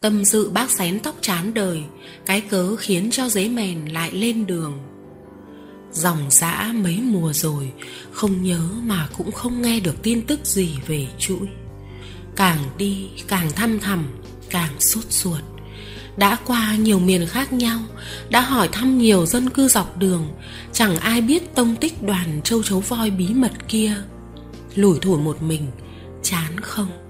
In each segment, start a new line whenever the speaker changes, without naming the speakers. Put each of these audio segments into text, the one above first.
Tâm sự bác xén tóc chán đời, Cái cớ khiến cho giấy mèn lại lên đường. Dòng dã mấy mùa rồi, Không nhớ mà cũng không nghe được tin tức gì về chuỗi. Càng đi càng thăm thầm Càng sốt ruột. Đã qua nhiều miền khác nhau, Đã hỏi thăm nhiều dân cư dọc đường, Chẳng ai biết tông tích đoàn châu chấu voi bí mật kia. Lủi thủi một mình, Chán không?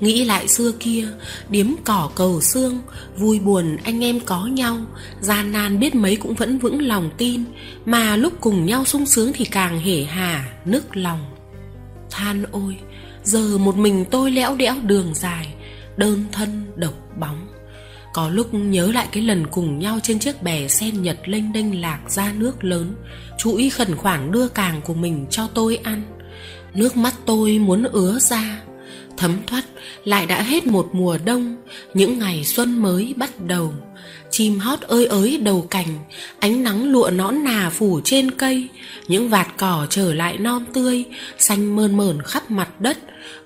Nghĩ lại xưa kia, Điếm cỏ cầu xương, Vui buồn anh em có nhau. Gian nan biết mấy cũng vẫn vững lòng tin, Mà lúc cùng nhau sung sướng Thì càng hể hà, nức lòng. Than ôi, Giờ một mình tôi lẽo đẽo đường dài, Đơn thân độc bóng. Có lúc nhớ lại cái lần cùng nhau Trên chiếc bè sen nhật lênh đênh lạc ra nước lớn, chú ý khẩn khoản đưa càng của mình cho tôi ăn. Nước mắt tôi muốn ứa ra Thấm thoát, lại đã hết một mùa đông. Những ngày xuân mới bắt đầu, Chim hót ơi ới đầu cành, Ánh nắng lụa nõn nà phủ trên cây. Những vạt cỏ trở lại non tươi, Xanh mơn mởn khắp mặt đất.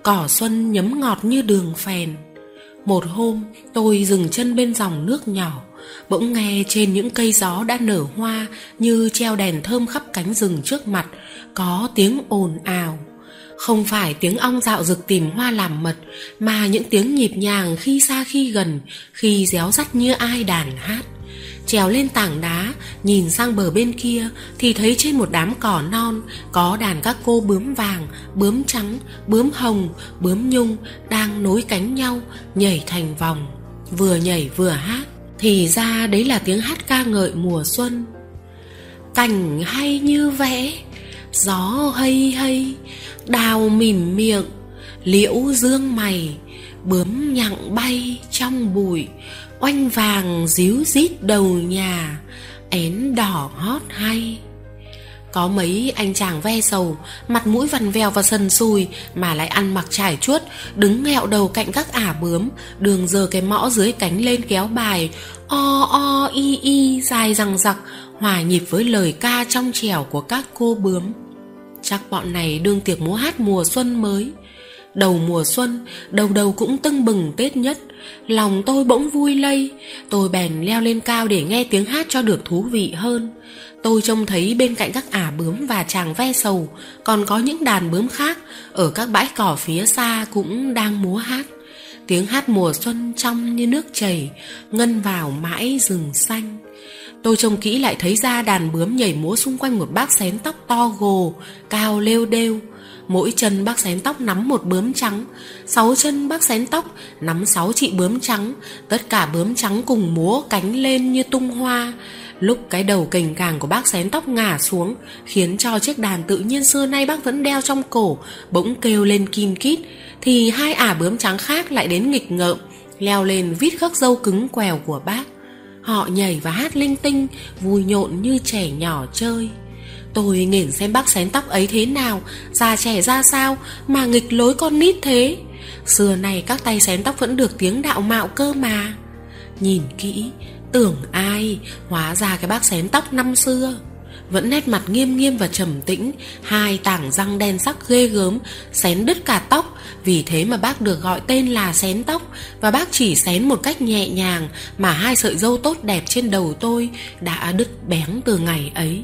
Cỏ xuân nhấm ngọt như đường phèn. Một hôm, tôi dừng chân bên dòng nước nhỏ, Bỗng nghe trên những cây gió đã nở hoa Như treo đèn thơm khắp cánh rừng trước mặt, Có tiếng ồn ào không phải tiếng ong dạo rực tìm hoa làm mật Mà những tiếng nhịp nhàng khi xa khi gần Khi réo rắt như ai đàn hát. Trèo lên tảng đá Nhìn sang bờ bên kia Thì thấy trên một đám cỏ non Có đàn các cô bướm vàng Bướm trắng, bướm hồng, bướm nhung Đang nối cánh nhau Nhảy thành vòng Vừa nhảy vừa hát. Thì ra đấy là tiếng hát ca ngợi mùa xuân. Cảnh hay như vẽ Gió hay hay Đào mỉm miệng, Liễu dương mày, Bướm nhặng bay trong bụi, Oanh vàng díu rít đầu nhà, Én đỏ hót hay. Có mấy anh chàng ve sầu, Mặt mũi vằn vèo và sần sùi Mà lại ăn mặc trải chuốt, Đứng nghẹo đầu cạnh các ả bướm, Đường giờ cái mõ dưới cánh lên kéo bài, O o y y dài răng rặc, Hòa nhịp với lời ca trong trẻo của các cô bướm. Chắc bọn này đương tiệc múa hát mùa xuân mới. Đầu mùa xuân, Đầu đầu cũng tưng bừng Tết nhất. Lòng tôi bỗng vui lây. Tôi bèn leo lên cao để nghe tiếng hát cho được thú vị hơn. Tôi trông thấy bên cạnh các ả bướm và chàng ve sầu, Còn có những đàn bướm khác Ở các bãi cỏ phía xa cũng đang múa hát. Tiếng hát mùa xuân trong như nước chảy, Ngân vào mãi rừng xanh. Tôi trông kỹ lại thấy ra đàn bướm nhảy múa xung quanh một bác xén tóc to gồ, cao lêu đêu. Mỗi chân bác xén tóc nắm một bướm trắng, sáu chân bác xén tóc nắm sáu chị bướm trắng, tất cả bướm trắng cùng múa cánh lên như tung hoa. Lúc cái đầu cành càng của bác xén tóc ngả xuống, khiến cho chiếc đàn tự nhiên xưa nay bác vẫn đeo trong cổ, bỗng kêu lên kim kít, thì hai ả bướm trắng khác lại đến nghịch ngợm, leo lên vít khắc dâu cứng quèo của bác. Họ nhảy và hát linh tinh, Vui nhộn như trẻ nhỏ chơi. Tôi nghển xem bác xén tóc ấy thế nào, Già trẻ ra sao Mà nghịch lối con nít thế. Xưa này các tay xén tóc vẫn được tiếng đạo mạo cơ mà. Nhìn kỹ, Tưởng ai, Hóa ra cái bác xén tóc năm xưa vẫn nét mặt nghiêm nghiêm và trầm tĩnh, Hai tảng răng đen sắc ghê gớm, Xén đứt cả tóc. Vì thế mà bác được gọi tên là xén tóc. Và bác chỉ xén một cách nhẹ nhàng Mà hai sợi dâu tốt đẹp trên đầu tôi Đã đứt bén từ ngày ấy.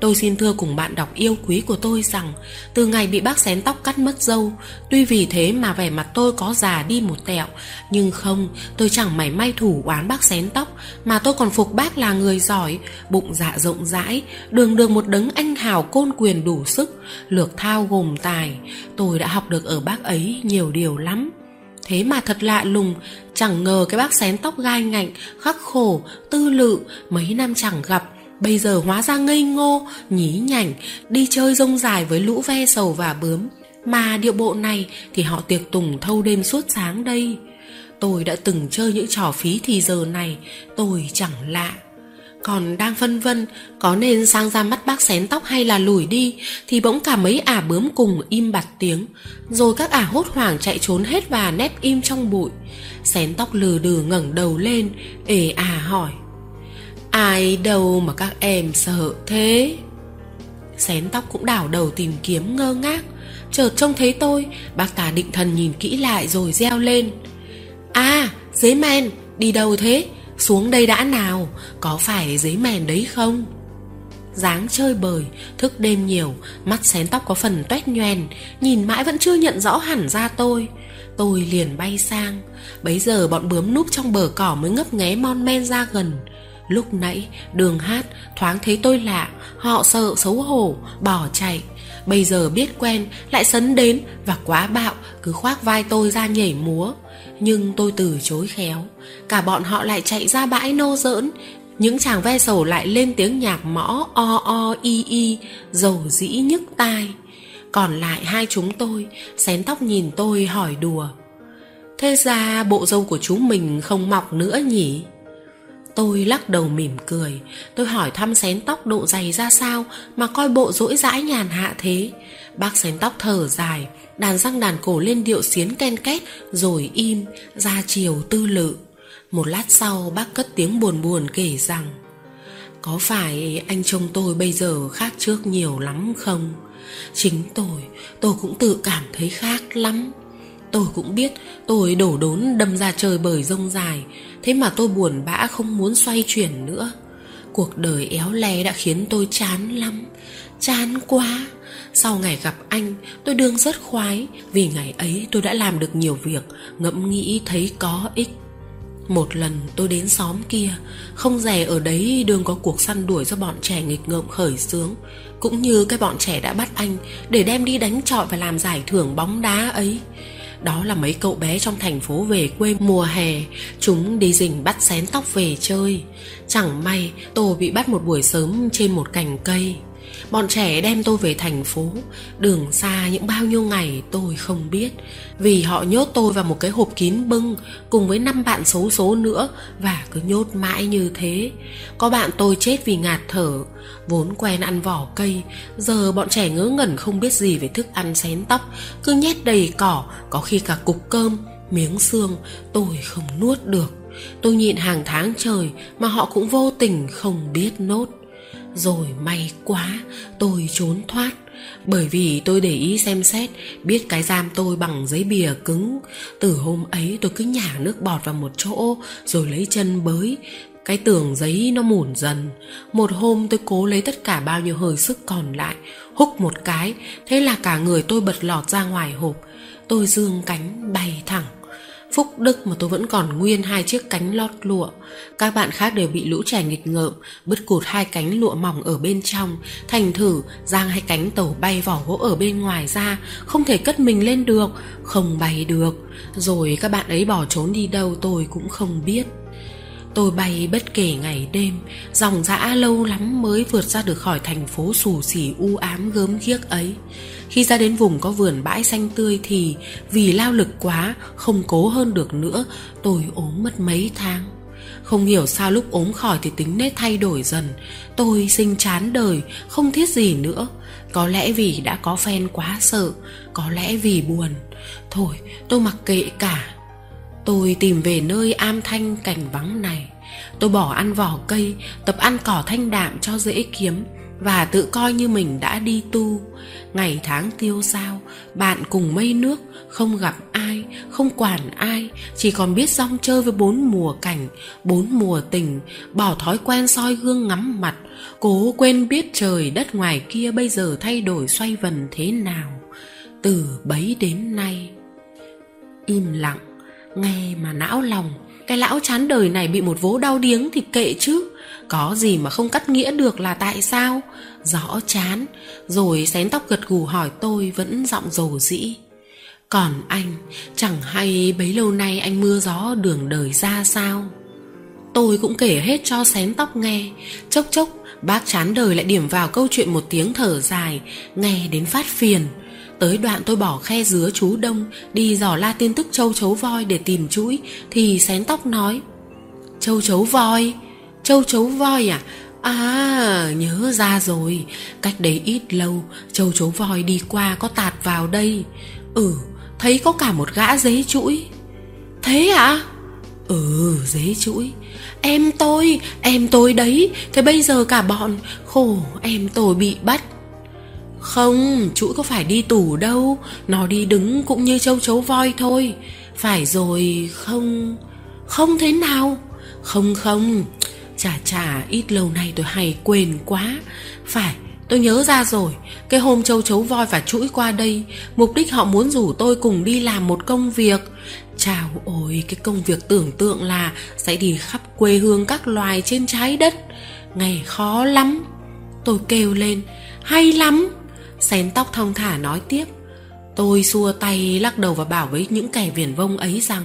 Tôi xin thưa cùng bạn đọc yêu quý của tôi rằng Từ ngày bị bác xén tóc cắt mất dâu Tuy vì thế mà vẻ mặt tôi có già đi một tẹo Nhưng không tôi chẳng mảy may thủ oán bác xén tóc Mà tôi còn phục bác là người giỏi Bụng dạ rộng rãi Đường đường một đấng anh hào côn quyền đủ sức Lược thao gồm tài. Tôi đã học được ở bác ấy nhiều điều lắm. Thế mà thật lạ lùng Chẳng ngờ cái bác xén tóc gai ngạnh Khắc khổ, tư lự Mấy năm chẳng gặp Bây giờ hóa ra ngây ngô, nhí nhảnh, đi chơi rông dài với lũ ve sầu và bướm. Mà điệu bộ này thì họ tiệc tùng thâu đêm suốt sáng đây. Tôi đã từng chơi những trò phí thì giờ này tôi chẳng lạ. Còn đang phân vân có nên sang ra mắt bác xén tóc hay là lùi đi thì bỗng cả mấy ả bướm cùng im bặt tiếng. Rồi các ả hốt hoảng chạy trốn hết và nép im trong bụi. Xén tóc lừ đừ ngẩng đầu lên, ề à hỏi. Ai đâu mà các em sợ thế. Xén tóc cũng đảo đầu tìm kiếm ngơ ngác. Chợt trông thấy tôi, Bác ta định thần nhìn kỹ lại rồi reo lên. À dế men Đi đâu thế? Xuống đây đã nào, Có phải dế mèn đấy không? Dáng chơi bời, thức đêm nhiều, mắt xén tóc có phần toét nhoèn, nhìn mãi vẫn chưa nhận rõ hẳn ra tôi. Tôi liền bay sang. Bấy giờ bọn bướm núp trong bờ cỏ mới ngấp nghé mon men ra gần lúc nãy, đường hát thoáng thấy tôi lạ, họ sợ xấu hổ, bỏ chạy. Bây giờ biết quen, lại sấn đến và quá bạo, cứ khoác vai tôi ra nhảy múa. Nhưng tôi từ chối khéo, cả bọn họ lại chạy ra bãi nô giỡn. Những chàng ve sầu lại lên tiếng nhạc mõ, o o y y dầu dĩ nhức tai. Còn lại hai chúng tôi, xén tóc nhìn tôi hỏi đùa. Thế ra bộ dâu của chúng mình không mọc nữa nhỉ? Tôi lắc đầu mỉm cười. Tôi hỏi thăm xén tóc độ dày ra sao mà coi bộ rỗi rãi nhàn hạ thế. Bác xén tóc thở dài đàn răng đàn cổ lên điệu xiến ken két rồi im ra chiều tư lự. Một lát sau bác cất tiếng buồn buồn kể rằng Có phải anh chồng tôi bây giờ khác trước nhiều lắm không? Chính tôi, tôi cũng tự cảm thấy khác lắm. Tôi cũng biết, tôi đổ đốn đâm ra trời bời rông dài. Thế mà tôi buồn bã không muốn xoay chuyển nữa. Cuộc đời éo le đã khiến tôi chán lắm. Chán quá. Sau ngày gặp anh, tôi đương rất khoái. Vì ngày ấy tôi đã làm được nhiều việc, Ngẫm nghĩ thấy có ích. Một lần tôi đến xóm kia, Không rẻ ở đấy đường có cuộc săn đuổi do bọn trẻ nghịch ngợm khởi sướng Cũng như cái bọn trẻ đã bắt anh Để đem đi đánh trọi và làm giải thưởng bóng đá ấy đó là mấy cậu bé trong thành phố về quê mùa hè. Chúng đi rình bắt xén tóc về chơi. Chẳng may tôi bị bắt một buổi sớm trên một cành cây. Bọn trẻ đem tôi về thành phố. Đường xa những bao nhiêu ngày tôi không biết. Vì họ nhốt tôi vào một cái hộp kín bưng, Cùng với năm bạn xấu số nữa, Và cứ nhốt mãi như thế. Có bạn tôi chết vì ngạt thở, Vốn quen ăn vỏ cây. Giờ bọn trẻ ngớ ngẩn không biết gì về thức ăn xén tóc, Cứ nhét đầy cỏ, Có khi cả cục cơm, Miếng xương, Tôi không nuốt được. Tôi nhịn hàng tháng trời Mà họ cũng vô tình không biết nốt rồi may quá, tôi trốn thoát. Bởi vì tôi để ý xem xét, biết cái giam tôi bằng giấy bìa cứng. Từ hôm ấy tôi cứ nhả nước bọt vào một chỗ, rồi lấy chân bới. Cái tường giấy nó mủn dần. Một hôm tôi cố lấy tất cả bao nhiêu hơi sức còn lại, húc một cái, thế là cả người tôi bật lọt ra ngoài hộp. Tôi dương cánh bay thẳng. Phúc đức mà tôi vẫn còn nguyên hai chiếc cánh lót lụa. Các bạn khác đều bị lũ trẻ nghịch ngợm, Bứt cụt hai cánh lụa mỏng ở bên trong. Thành thử, giang hai cánh tàu bay vỏ gỗ ở bên ngoài ra, Không thể cất mình lên được, Không bay được. Rồi các bạn ấy bỏ trốn đi đâu tôi cũng không biết. Tôi bay bất kể ngày đêm, Dòng dã lâu lắm mới vượt ra được khỏi thành phố xù xỉ u ám gớm ghiếc ấy. Khi ra đến vùng có vườn bãi xanh tươi thì, Vì lao lực quá, Không cố hơn được nữa, Tôi ốm mất mấy tháng. Không hiểu sao lúc ốm khỏi thì tính nết thay đổi dần. Tôi sinh chán đời, Không thiết gì nữa. Có lẽ vì đã có phen quá sợ, Có lẽ vì buồn. Thôi, tôi mặc kệ cả. Tôi tìm về nơi am thanh cảnh vắng này. Tôi bỏ ăn vỏ cây, Tập ăn cỏ thanh đạm cho dễ kiếm Và tự coi như mình đã đi tu. Ngày tháng tiêu sao Bạn cùng mây nước, Không gặp ai, Không quản ai, Chỉ còn biết rong chơi với bốn mùa cảnh, Bốn mùa tình, Bỏ thói quen soi gương ngắm mặt, Cố quên biết trời đất ngoài kia Bây giờ thay đổi xoay vần thế nào. Từ bấy đến nay, Im lặng. Nghe mà não lòng, Cái lão chán đời này bị một vố đau điếng thì kệ chứ. Có gì mà không cắt nghĩa được là tại sao? Rõ chán, Rồi xén tóc gật gù hỏi tôi Vẫn giọng rầu dĩ Còn anh, Chẳng hay bấy lâu nay anh mưa gió đường đời ra sao? Tôi cũng kể hết cho xén tóc nghe. Chốc chốc, Bác chán đời lại điểm vào câu chuyện một tiếng thở dài, Nghe đến phát phiền. Tới đoạn tôi bỏ khe dứa chú Đông, Đi dò la tin tức châu chấu voi để tìm chuỗi, Thì xén tóc nói, Châu chấu voi, Châu chấu voi à? À nhớ ra rồi, Cách đấy ít lâu, Châu chấu voi đi qua có tạt vào đây. Ừ thấy có cả một gã dế chuỗi. Thế à Ừ dế chuỗi. Em tôi Em tôi đấy, Thế bây giờ cả bọn, Khổ, em tôi bị bắt. Không, chuỗi có phải đi tù đâu. Nó đi đứng cũng như châu chấu voi thôi. Phải rồi, không... Không thế nào? Không không. Chà chà, ít lâu nay tôi hay quên quá. Phải, tôi nhớ ra rồi. Cái hôm châu chấu voi và chuỗi qua đây Mục đích họ muốn rủ tôi cùng đi làm một công việc. Chào ôi, cái công việc tưởng tượng là Sẽ đi khắp quê hương các loài trên trái đất. Ngày khó lắm. Tôi kêu lên Hay lắm. Xén tóc thong thả nói tiếp. Tôi xua tay lắc đầu và bảo với những kẻ viển vông ấy rằng,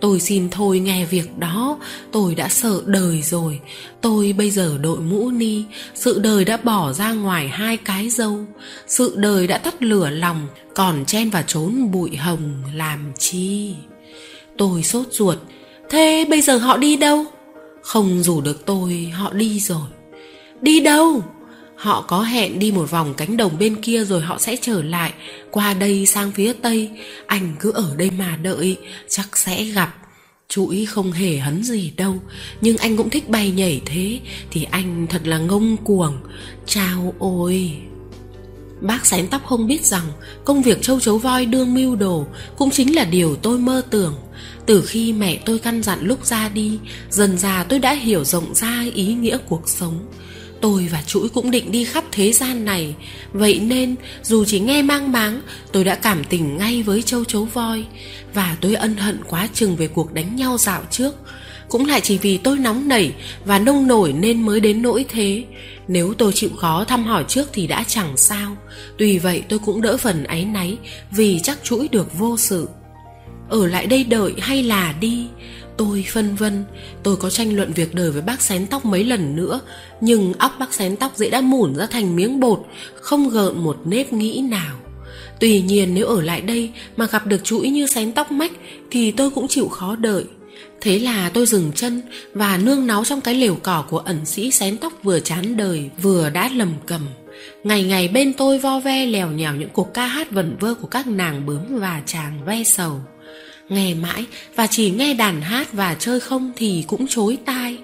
Tôi xin thôi nghe việc đó, Tôi đã sợ đời rồi. Tôi bây giờ đội mũ ni, Sự đời đã bỏ ra ngoài hai cái dâu. Sự đời đã tắt lửa lòng, Còn chen vào trốn bụi hồng làm chi? Tôi sốt ruột, Thế bây giờ họ đi đâu? Không rủ được tôi, Họ đi rồi. Đi đâu? Họ có hẹn đi một vòng cánh đồng bên kia rồi họ sẽ trở lại. Qua đây sang phía tây, Anh cứ ở đây mà đợi, Chắc sẽ gặp. Chú ý không hề hấn gì đâu, Nhưng anh cũng thích bay nhảy thế, Thì anh thật là ngông cuồng. Chào ôi. Bác sánh tóc không biết rằng Công việc châu chấu voi đương mưu đồ Cũng chính là điều tôi mơ tưởng. Từ khi mẹ tôi căn dặn lúc ra đi, Dần già tôi đã hiểu rộng ra ý nghĩa cuộc sống. Tôi và chuỗi cũng định đi khắp thế gian này. Vậy nên, dù chỉ nghe mang máng, Tôi đã cảm tình ngay với châu chấu voi. Và tôi ân hận quá chừng về cuộc đánh nhau dạo trước. Cũng lại chỉ vì tôi nóng nảy Và nông nổi nên mới đến nỗi thế. Nếu tôi chịu khó thăm hỏi trước thì đã chẳng sao. Tuy vậy tôi cũng đỡ phần áy náy Vì chắc chuỗi được vô sự. Ở lại đây đợi hay là đi? Tôi phân vân. Tôi có tranh luận việc đời với bác xén tóc mấy lần nữa, Nhưng óc bác xén tóc dễ đã mủn ra thành miếng bột, Không gợn một nếp nghĩ nào. Tuy nhiên nếu ở lại đây Mà gặp được chuỗi như xén tóc mách, Thì tôi cũng chịu khó đợi. Thế là tôi dừng chân Và nương náu trong cái lều cỏ của ẩn sĩ xén tóc vừa chán đời, Vừa đã lầm cầm. Ngày ngày bên tôi vo ve lèo nhèo những cuộc ca hát vẩn vơ của các nàng bướm và chàng ve sầu. Nghe mãi và chỉ nghe đàn hát và chơi không thì cũng chối tai.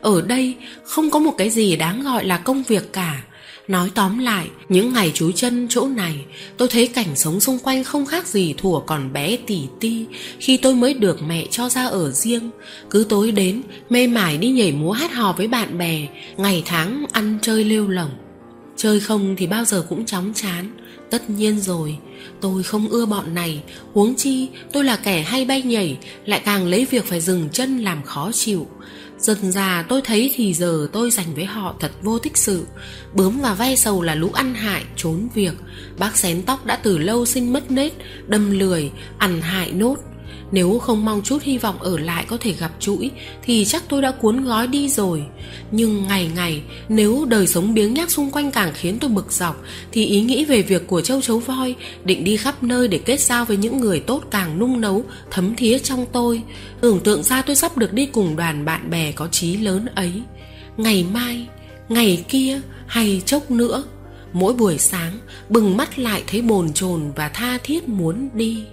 Ở đây không có một cái gì đáng gọi là công việc cả. Nói tóm lại, những ngày chú chân chỗ này Tôi thấy cảnh sống xung quanh không khác gì thủa còn bé tỉ ti Khi tôi mới được mẹ cho ra ở riêng. Cứ tối đến, mê mải đi nhảy múa hát hò với bạn bè Ngày tháng ăn chơi lêu lỏng Chơi không thì bao giờ cũng chóng chán. Tất nhiên rồi. Tôi không ưa bọn này. Huống chi tôi là kẻ hay bay nhảy Lại càng lấy việc phải dừng chân làm khó chịu. Dần già tôi thấy thì giờ tôi dành với họ thật vô tích sự. Bướm và ve sầu là lũ ăn hại, trốn việc. Bác xén tóc đã từ lâu sinh mất nết Đâm lười, ăn hại nốt nếu không mong chút hy vọng ở lại có thể gặp chuỗi, Thì chắc tôi đã cuốn gói đi rồi. Nhưng ngày ngày, Nếu đời sống biếng nhác xung quanh càng khiến tôi bực dọc, Thì ý nghĩ về việc của châu chấu voi, Định đi khắp nơi để kết giao với những người tốt càng nung nấu, Thấm thía trong tôi. Tưởng tượng ra tôi sắp được đi cùng đoàn bạn bè có chí lớn ấy. Ngày mai, Ngày kia Hay chốc nữa, Mỗi buổi sáng, Bừng mắt lại thấy bồn chồn và tha thiết muốn đi.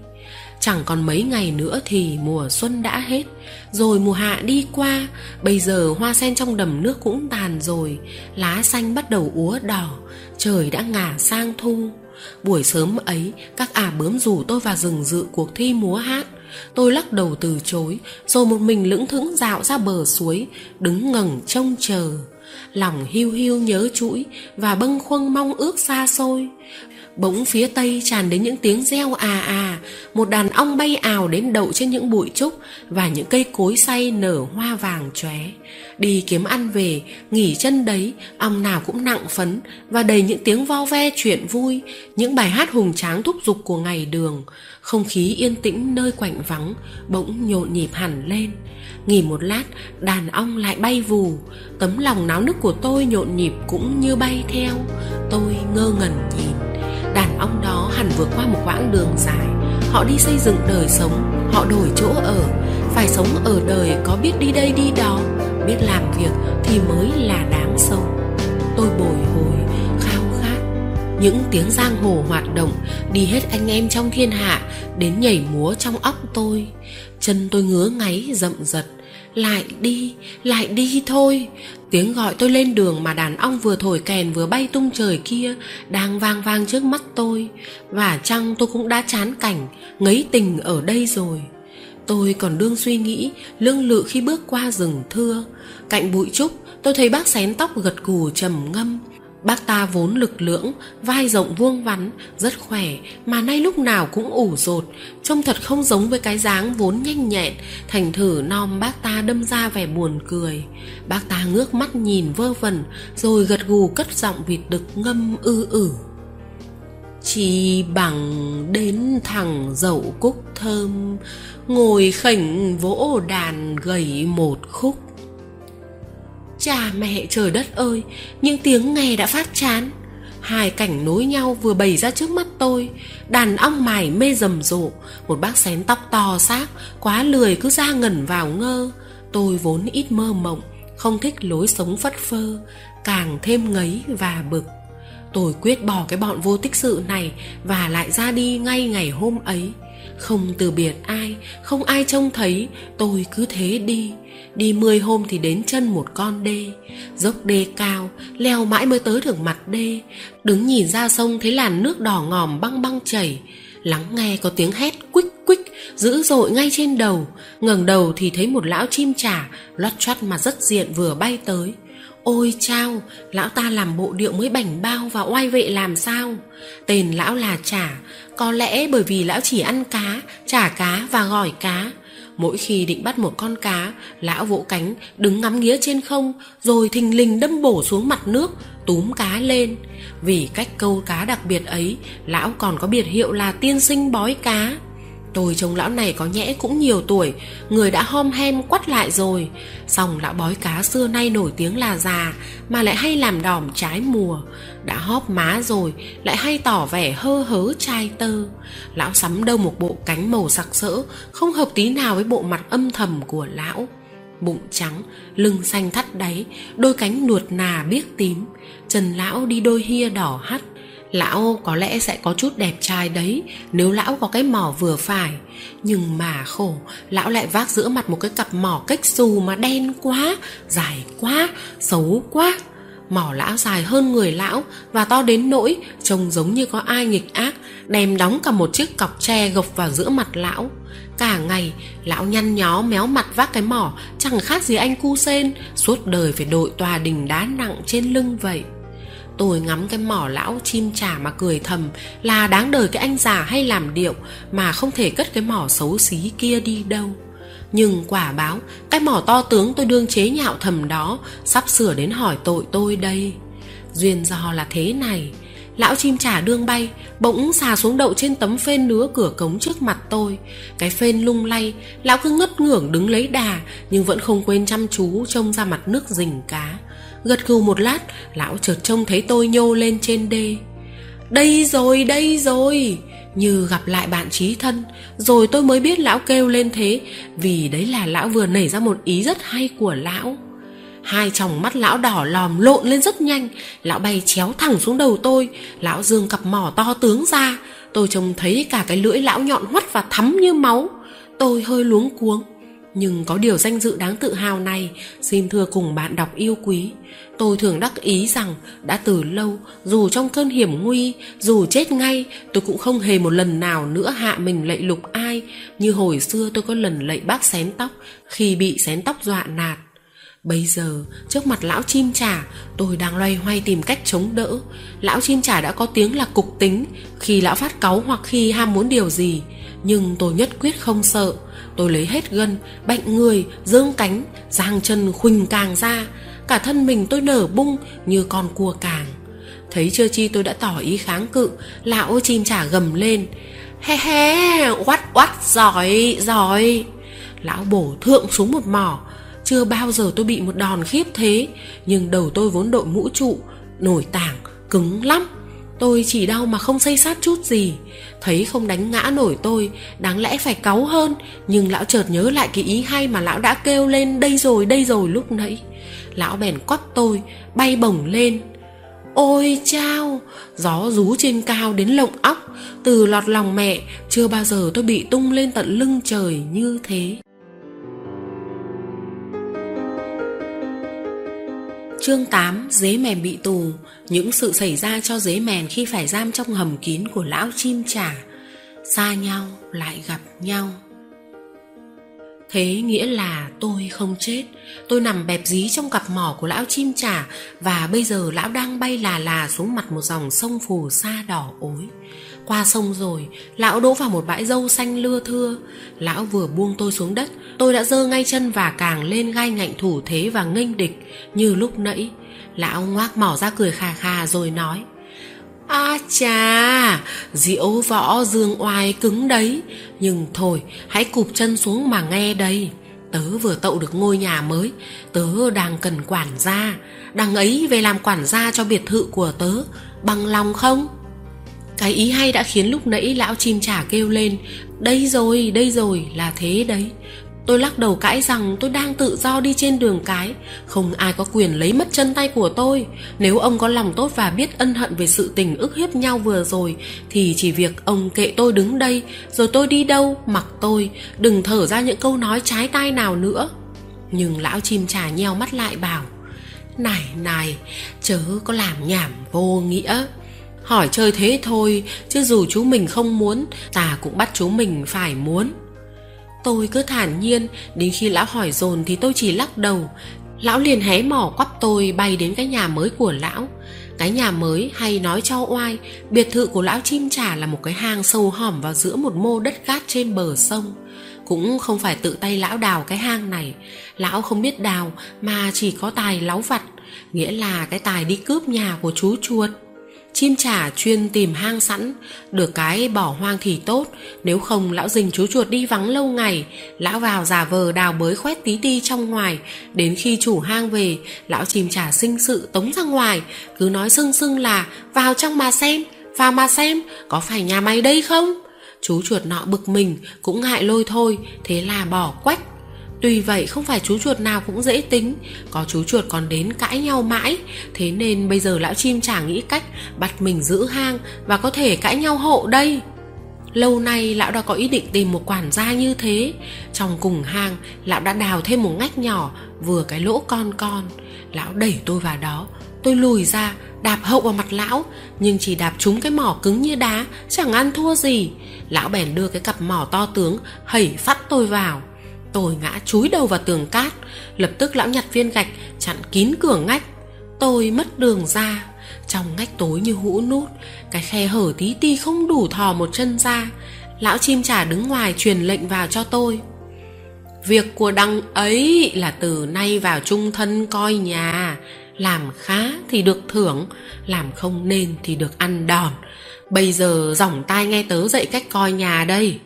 Chẳng còn mấy ngày nữa thì mùa xuân đã hết. Rồi mùa hạ đi qua, Bây giờ hoa sen trong đầm nước cũng tàn rồi. Lá xanh bắt đầu úa đỏ, Trời đã ngả sang thu. Buổi sớm ấy, Các ả bướm rủ tôi vào rừng dự cuộc thi múa hát. Tôi lắc đầu từ chối, Rồi một mình lững thững dạo ra bờ suối, Đứng ngẩng trông chờ. Lòng hiu hiu nhớ chuỗi Và bâng khuâng mong ước xa xôi. Bỗng phía tây tràn đến những tiếng reo à à. Một đàn ong bay ào đến đậu trên những bụi trúc Và những cây cối say nở hoa vàng chóe. Đi kiếm ăn về, nghỉ chân đấy Ong nào cũng nặng phấn Và đầy những tiếng vo ve chuyện vui Những bài hát hùng tráng thúc giục của ngày đường. Không khí yên tĩnh nơi quạnh vắng Bỗng nhộn nhịp hẳn lên. Nghỉ một lát, đàn ong lại bay vù. Tấm lòng náo nức của tôi nhộn nhịp cũng như bay theo. Tôi ngơ ngẩn nhìn. Đàn ong đó hẳn vượt qua một quãng đường dài. Họ đi xây dựng đời sống, Họ đổi chỗ ở. Phải sống ở đời có biết đi đây đi đó, Biết làm việc thì mới là đáng sống. Tôi bồi hồi, khao khát. Những tiếng giang hồ hoạt động, Đi hết anh em trong thiên hạ, Đến nhảy múa trong óc tôi. Chân tôi ngứa ngáy, rậm giật lại đi lại đi thôi. Tiếng gọi tôi lên đường mà đàn ong vừa thổi kèn vừa bay tung trời kia đang vang vang trước mắt tôi. Và chăng tôi cũng đã chán cảnh, ngấy tình ở đây rồi. Tôi còn đương suy nghĩ, lương lự khi bước qua rừng thưa. Cạnh bụi trúc, tôi thấy bác xén tóc gật gù trầm ngâm. Bác ta vốn lực lưỡng, vai rộng vuông vắn, rất khỏe, mà nay lúc nào cũng ủ rột, trông thật không giống với cái dáng vốn nhanh nhẹn, thành thử nom bác ta đâm ra vẻ buồn cười. Bác ta ngước mắt nhìn vơ vẩn, rồi gật gù cất giọng vịt đực ngâm ư ử. Chỉ bằng đến thằng dậu cúc thơm, ngồi khỉnh vỗ đàn gầy một khúc Cha mẹ trời đất ơi, Những tiếng nghe đã phát chán. Hai cảnh nối nhau vừa bày ra trước mắt tôi. Đàn ong mải mê rầm rộ, Một bác xén tóc to xác, Quá lười cứ ra ngẩn vào ngơ. Tôi vốn ít mơ mộng, Không thích lối sống phất phơ, Càng thêm ngấy và bực. Tôi quyết bỏ cái bọn vô tích sự này Và lại ra đi ngay ngày hôm ấy. Không từ biệt ai Không ai trông thấy Tôi cứ thế đi. Đi mười hôm thì đến chân một con đê. Dốc đê cao Leo mãi mới tới được mặt đê. Đứng nhìn ra sông thấy làn nước đỏ ngòm băng băng chảy. Lắng nghe có tiếng hét quích quích Dữ dội ngay trên đầu. Ngẩng đầu thì thấy một lão chim trả Loắt choắt mà rất diện vừa bay tới. Ôi chao, lão ta làm bộ điệu mới bảnh bao và oai vệ làm sao? Tên lão là Trả, có lẽ bởi vì lão chỉ ăn cá, chả cá và gỏi cá. Mỗi khi định bắt một con cá, lão vỗ cánh, đứng ngắm nghía trên không, rồi thình lình đâm bổ xuống mặt nước, túm cá lên. Vì cách câu cá đặc biệt ấy, lão còn có biệt hiệu là tiên sinh bói cá. Tôi trông lão này có nhẽ cũng nhiều tuổi Người đã hom hem quắt lại rồi. Xong lão bói cá xưa nay nổi tiếng là già Mà lại hay làm đỏm trái mùa. Đã hóp má rồi Lại hay tỏ vẻ hơ hớ trai tơ. Lão sắm đâu một bộ cánh màu sặc sỡ Không hợp tí nào với bộ mặt âm thầm của lão. Bụng trắng, lưng xanh thắt đáy Đôi cánh nuột nà biếc tím. Chân lão đi đôi hia đỏ hắt Lão có lẽ sẽ có chút đẹp trai đấy, Nếu lão có cái mỏ vừa phải. Nhưng mà khổ, Lão lại vác giữa mặt một cái cặp mỏ cách xù mà đen quá, Dài quá, Xấu quá. Mỏ lão dài hơn người lão Và to đến nỗi Trông giống như có ai nghịch ác, Đem đóng cả một chiếc cọc tre gộc vào giữa mặt lão. Cả ngày, Lão nhăn nhó méo mặt vác cái mỏ, Chẳng khác gì anh cu sen, Suốt đời phải đội tòa đình đá nặng trên lưng vậy. Tôi ngắm cái mỏ lão chim trả mà cười thầm Là đáng đời cái anh già hay làm điệu Mà không thể cất cái mỏ xấu xí kia đi đâu. Nhưng quả báo, Cái mỏ to tướng tôi đương chế nhạo thầm đó Sắp sửa đến hỏi tội tôi đây. Duyên do là thế này, Lão chim trả đương bay, Bỗng xà xuống đậu trên tấm phên nứa cửa cống trước mặt tôi. Cái phên lung lay, Lão cứ ngất ngưởng đứng lấy đà, Nhưng vẫn không quên chăm chú Trông ra mặt nước rình cá. Gật gù một lát, Lão chợt trông thấy tôi nhô lên trên đê. Đây rồi đây rồi, Như gặp lại bạn trí thân. Rồi tôi mới biết lão kêu lên thế, Vì đấy là lão vừa nảy ra một ý rất hay của lão. Hai tròng mắt lão đỏ lòm lộn lên rất nhanh, Lão bay chéo thẳng xuống đầu tôi, Lão dương cặp mỏ to tướng ra. Tôi trông thấy cả cái lưỡi lão nhọn hoắt và thắm như máu, Tôi hơi luống cuống nhưng có điều danh dự đáng tự hào này Xin thưa cùng bạn đọc yêu quý Tôi thường đắc ý rằng Đã từ lâu Dù trong cơn hiểm nguy Dù chết ngay Tôi cũng không hề một lần nào nữa hạ mình lạy lục ai Như hồi xưa tôi có lần lạy bác xén tóc Khi bị xén tóc dọa nạt Bây giờ, trước mặt lão chim trả, tôi đang loay hoay tìm cách chống đỡ. Lão chim trả đã có tiếng là cục tính, khi lão phát cáu hoặc khi ham muốn điều gì. Nhưng tôi nhất quyết không sợ. Tôi lấy hết gân, bệnh người, giương cánh, giang chân khuỳnh càng ra. Cả thân mình tôi nở bung như con cua càng. Thấy chưa chi tôi đã tỏ ý kháng cự, lão chim trả gầm lên. He he, oắt oắt, giỏi, giỏi. Lão bổ thượng xuống một mỏ, chưa bao giờ tôi bị một đòn khiếp thế Nhưng đầu tôi vốn đội mũ trụ Nổi tảng, cứng lắm Tôi chỉ đau mà không xây sát chút gì. Thấy không đánh ngã nổi tôi Đáng lẽ phải cáu hơn. Nhưng lão chợt nhớ lại cái ý hay mà lão đã kêu lên Đây rồi, đây rồi lúc nãy. Lão bèn quắt tôi Bay bổng lên. Ôi chao Gió rú trên cao đến lộng óc. Từ lọt lòng mẹ Chưa bao giờ tôi bị tung lên tận lưng trời như thế. Chương 8 Dế mèn bị tù. Những sự xảy ra cho dế mèn khi phải giam trong hầm kín của lão chim trả Xa nhau, lại gặp nhau. Thế nghĩa là tôi không chết. Tôi nằm bẹp dí trong cặp mỏ của lão chim trả Và bây giờ lão đang bay là là xuống mặt một dòng sông phù sa đỏ ối. Qua sông rồi, lão đỗ vào một bãi dâu xanh lưa thưa. Lão vừa buông tôi xuống đất Tôi đã giơ ngay chân và càng lên gai ngạnh thủ thế và nghênh địch. Như lúc nãy Lão ngoác mỏ ra cười khà khà rồi nói À chà, diễu võ dương oai cứng đấy. Nhưng thôi, hãy cụp chân xuống mà nghe đây. Tớ vừa tậu được ngôi nhà mới Tớ đang cần quản gia. Đằng ấy về làm quản gia cho biệt thự của tớ Bằng lòng không? Cái ý hay đã khiến lúc nãy lão chim trả kêu lên Đây rồi, đây rồi, là thế đấy. Tôi lắc đầu cãi rằng tôi đang tự do đi trên đường cái Không ai có quyền lấy mất chân tay của tôi. Nếu ông có lòng tốt và biết ân hận về sự tình ức hiếp nhau vừa rồi Thì chỉ việc ông kệ tôi đứng đây Rồi tôi đi đâu mặc tôi Đừng thở ra những câu nói trái tai nào nữa. Nhưng lão chim trà nheo mắt lại bảo Này này Chớ có làm nhảm vô nghĩa. Hỏi chơi thế thôi, Chứ dù chú mình không muốn, Ta cũng bắt chú mình phải muốn. Tôi cứ thản nhiên, Đến khi lão hỏi dồn thì tôi chỉ lắc đầu. Lão liền hé mỏ quắp tôi bay đến cái nhà mới của lão. Cái nhà mới, hay nói cho oai, Biệt thự của lão chim trả là một cái hang sâu hỏm vào giữa một mô đất cát trên bờ sông. Cũng không phải tự tay lão đào cái hang này. Lão không biết đào, mà chỉ có tài láu vặt, Nghĩa là cái tài đi cướp nhà của chú chuột. Chim trả chuyên tìm hang sẵn. Được cái bỏ hoang thì tốt. Nếu không, lão dình chú chuột đi vắng lâu ngày. Lão vào giả vờ đào bới khoét tí ti trong ngoài. Đến khi chủ hang về, Lão chim trả sinh sự tống ra ngoài. Cứ nói sưng sưng là, Vào trong mà xem, Vào mà xem, Có phải nhà mày đây không? Chú chuột nọ bực mình, Cũng ngại lôi thôi. Thế là bỏ quách. Tuy vậy, không phải chú chuột nào cũng dễ tính. Có chú chuột còn đến cãi nhau mãi. Thế nên bây giờ lão chim chả nghĩ cách Bắt mình giữ hang Và có thể cãi nhau hộ đây. Lâu nay, lão đã có ý định tìm một quản gia như thế. Trong cùng hang, Lão đã đào thêm một ngách nhỏ, Vừa cái lỗ con con. Lão đẩy tôi vào đó. Tôi lùi ra, Đạp hậu vào mặt lão. Nhưng chỉ đạp trúng cái mỏ cứng như đá, Chẳng ăn thua gì. Lão bèn đưa cái cặp mỏ to tướng, Hẩy phát tôi vào. Tôi ngã chúi đầu vào tường cát, Lập tức lão nhặt viên gạch, Chặn kín cửa ngách. Tôi mất đường ra, Trong ngách tối như hũ nút, Cái khe hở tí ti không đủ thò một chân ra. Lão chim trả đứng ngoài truyền lệnh vào cho tôi. Việc của đăng ấy là từ nay vào trung thân coi nhà. Làm khá thì được thưởng, Làm không nên thì được ăn đòn. Bây giờ dòng tai nghe tớ dạy cách coi nhà đây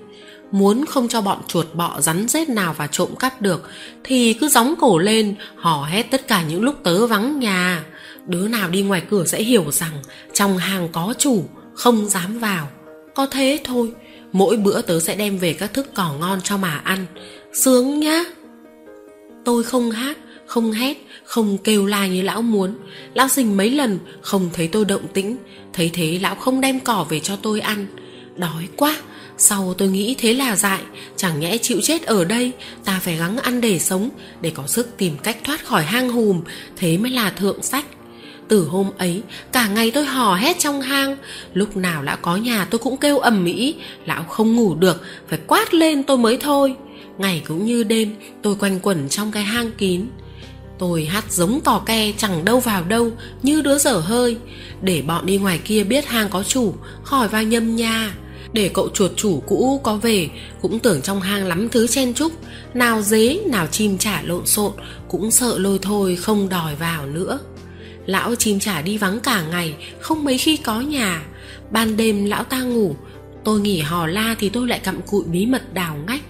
muốn không cho bọn chuột bọ rắn rết nào và trộm cắp được, thì cứ gióng cổ lên, hò hét tất cả những lúc tớ vắng nhà. Đứa nào đi ngoài cửa sẽ hiểu rằng trong hàng có chủ, không dám vào. Có thế thôi, mỗi bữa tớ sẽ đem về các thức cỏ ngon cho mà ăn. Sướng nhá. Tôi không hát, không hét, không kêu la như lão muốn. Lão dình mấy lần, không thấy tôi động tĩnh. Thấy thế lão không đem cỏ về cho tôi ăn. Đói quá sau tôi nghĩ thế là dại, Chẳng nhẽ chịu chết ở đây, Ta phải gắng ăn để sống, Để có sức tìm cách thoát khỏi hang hùm, Thế mới là thượng sách. Từ hôm ấy, cả ngày tôi hò hét trong hang, lúc nào lão có nhà tôi cũng kêu ầm ĩ, lão không ngủ được, phải quát lên tôi mới thôi. Ngày cũng như đêm, tôi quanh quẩn trong cái hang kín. Tôi hát giống tò ke chẳng đâu vào đâu, như đứa dở hơi. Để bọn đi ngoài kia biết hang có chủ khỏi vào nhâm nha để cậu chuột chủ cũ có về, cũng tưởng trong hang lắm thứ chen chúc. Nào dế, nào chim trả lộn xộn, cũng sợ lôi thôi không đòi vào nữa. Lão chim trả đi vắng cả ngày, không mấy khi có nhà. Ban đêm lão ta ngủ, tôi nghỉ hò la thì tôi lại cặm cụi bí mật đào ngách.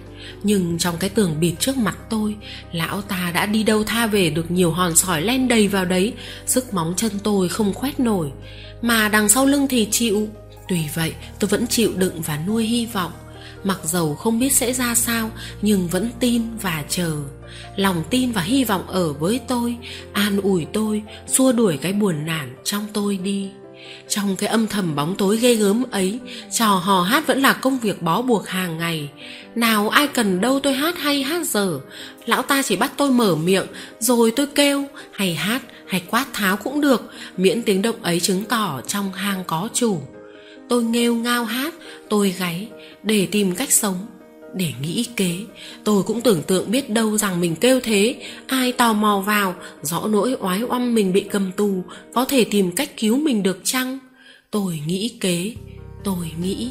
Nhưng trong cái tường bịt trước mặt tôi, lão ta đã đi đâu tha về được nhiều hòn sỏi len đầy vào đấy, sức móng chân tôi không khoét nổi. Mà đằng sau lưng thì chịu. Tuy vậy, tôi vẫn chịu đựng và nuôi hy vọng. Mặc dầu không biết sẽ ra sao, Nhưng vẫn tin và chờ. Lòng tin và hy vọng ở với tôi, An ủi tôi, Xua đuổi cái buồn nản trong tôi đi. Trong cái âm thầm bóng tối ghê gớm ấy, trò hò hát vẫn là công việc bó buộc hàng ngày. Nào ai cần đâu tôi hát hay hát dở. Lão ta chỉ bắt tôi mở miệng, rồi tôi kêu, hay hát, hay quát tháo cũng được, miễn tiếng động ấy chứng tỏ trong hang có chủ tôi nghêu ngao hát, tôi gáy, để tìm cách sống, để nghĩ kế. Tôi cũng tưởng tượng biết đâu rằng mình kêu thế. Ai tò mò vào, rõ nỗi oái oăm mình bị cầm tù, có thể tìm cách cứu mình được chăng? Tôi nghĩ kế, tôi nghĩ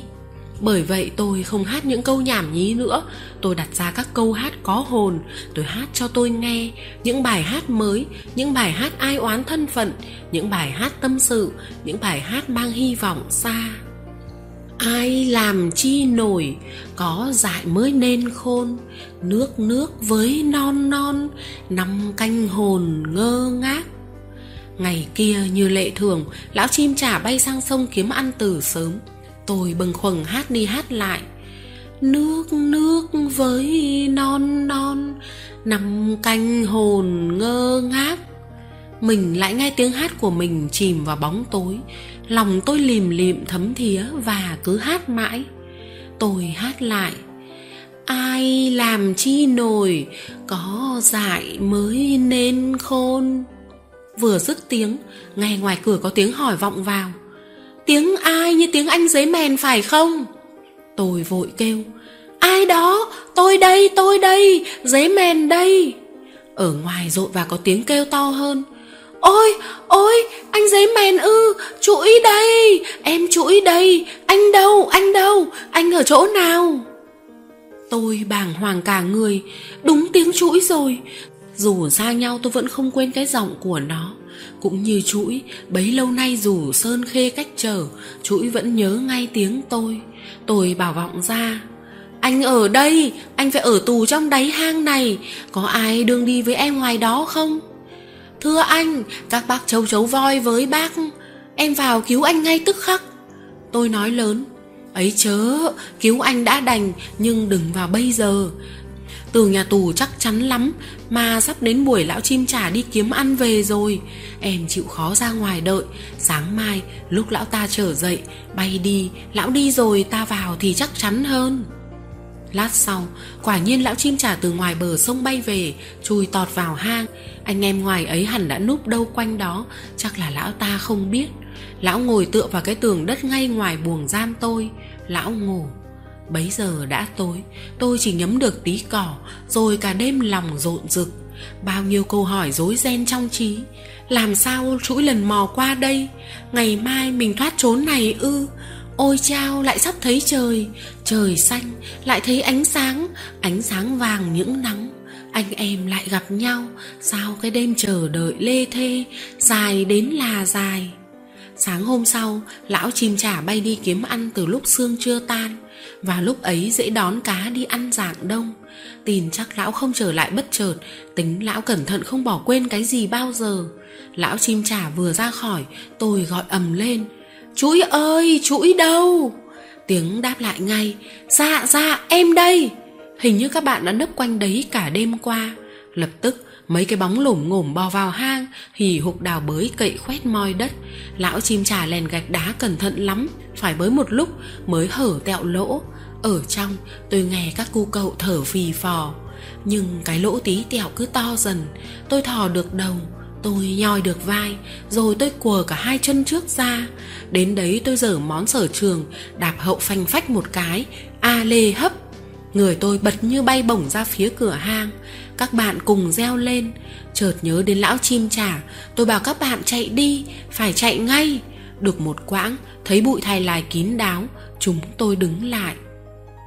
bởi vậy tôi không hát những câu nhảm nhí nữa. Tôi đặt ra các câu hát có hồn. Tôi hát cho tôi nghe những bài hát mới, những bài hát ai oán thân phận, những bài hát tâm sự, những bài hát mang hy vọng xa. Ai làm chi nổi, có dại mới nên khôn. Nước nước với non non, năm canh hồn ngơ ngác. Ngày kia như lệ thường, lão chim trả bay sang sông kiếm ăn từ sớm tôi bâng khuâng hát đi hát lại. Nước nước với non non, nằm canh hồn ngơ ngác. Mình lại nghe tiếng hát của mình chìm vào bóng tối. Lòng tôi lìm lịm thấm thía và cứ hát mãi. Tôi hát lại, ai làm chi nổi, có dại mới nên khôn. Vừa dứt tiếng, nghe ngoài cửa có tiếng hỏi vọng vào tiếng ai như tiếng anh giấy mèn phải không tôi vội kêu ai đó tôi đây tôi đây giấy mèn đây ở ngoài rộn và có tiếng kêu to hơn Ôi, ôi, anh giấy mèn ư, chuỗi đây, em chuỗi đây, anh đâu, anh đâu, anh ở chỗ nào? Tôi bàng hoàng cả người, đúng tiếng chuỗi rồi. Dù xa nhau tôi vẫn không quên cái giọng của nó. Cũng như chuỗi, bấy lâu nay dù sơn khê cách trở, chuỗi vẫn nhớ ngay tiếng tôi. Tôi bảo vọng ra, anh ở đây, anh phải ở tù trong đáy hang này, có ai đương đi với em ngoài đó không? Thưa anh, các bác châu chấu voi với bác Em vào cứu anh ngay tức khắc Tôi nói lớn Ấy chớ, cứu anh đã đành Nhưng đừng vào bây giờ từ nhà tù chắc chắn lắm Mà sắp đến buổi lão chim trả đi kiếm ăn về rồi Em chịu khó ra ngoài đợi Sáng mai lúc lão ta trở dậy Bay đi, lão đi rồi ta vào thì chắc chắn hơn Lát sau, quả nhiên lão chim trả từ ngoài bờ sông bay về, chui tọt vào hang. Anh em ngoài ấy hẳn đã núp đâu quanh đó, chắc là lão ta không biết. Lão ngồi tựa vào cái tường đất ngay ngoài buồng giam tôi. Lão ngủ. Bấy giờ đã tối, tôi chỉ nhấm được tí cỏ, rồi cả đêm lòng rộn rực. Bao nhiêu câu hỏi rối ren trong trí. Làm sao chuỗi lần mò qua đây? Ngày mai mình thoát trốn này ư? Ôi chao lại sắp thấy trời Trời xanh lại thấy ánh sáng Ánh sáng vàng những nắng Anh em lại gặp nhau Sao cái đêm chờ đợi lê thê Dài đến là dài Sáng hôm sau Lão chim trả bay đi kiếm ăn từ lúc sương chưa tan và lúc ấy dễ đón cá đi ăn dạng đông Tin chắc lão không trở lại bất chợt Tính lão cẩn thận không bỏ quên cái gì bao giờ Lão chim trả vừa ra khỏi Tôi gọi ầm lên Chuỗi ơi, chuỗi đâu? Tiếng đáp lại ngay, dạ dạ em đây. Hình như các bạn đã nấp quanh đấy cả đêm qua. Lập tức mấy cái bóng lổm ngổm bò vào hang, hì hục đào bới cậy khoét moi đất. Lão chim trà lèn gạch đá cẩn thận lắm, phải bới một lúc mới hở tẹo lỗ. Ở trong, tôi nghe các cu cậu thở phì phò. Nhưng cái lỗ tí tẹo cứ to dần. Tôi thò được đầu, Tôi nhoi được vai, Rồi tôi quờ cả hai chân trước ra. Đến đấy tôi dở món sở trường, Đạp hậu phanh phách một cái, A lê hấp. Người tôi bật như bay bổng ra phía cửa hang. Các bạn cùng reo lên. Chợt nhớ đến lão chim trả Tôi bảo các bạn chạy đi, Phải chạy ngay. Được một quãng, Thấy bụi thay lài kín đáo, Chúng tôi đứng lại.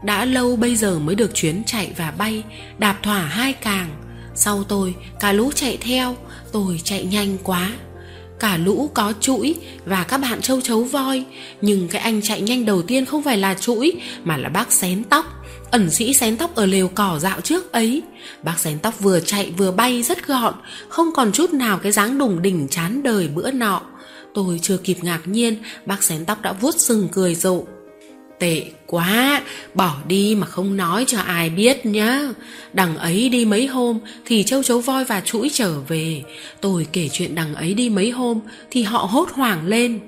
Đã lâu bây giờ mới được chuyến chạy và bay, Đạp thỏa hai càng. Sau tôi, cả lũ chạy theo, Tôi chạy nhanh quá. Cả lũ có chuỗi và các bạn châu chấu voi, Nhưng cái anh chạy nhanh đầu tiên không phải là chuỗi, Mà là bác xén tóc. Ẩn sĩ xén tóc ở lều cỏ dạo trước ấy. Bác xén tóc vừa chạy vừa bay rất gọn, Không còn chút nào cái dáng đùng đỉnh chán đời bữa nọ. Tôi chưa kịp ngạc nhiên, Bác xén tóc đã vuốt sừng cười rộ. Tệ quá, bỏ đi mà không nói cho ai biết nhá. Đằng ấy đi mấy hôm thì châu chấu voi và chuỗi trở về. Tôi kể chuyện đằng ấy đi mấy hôm thì họ hốt hoảng lên.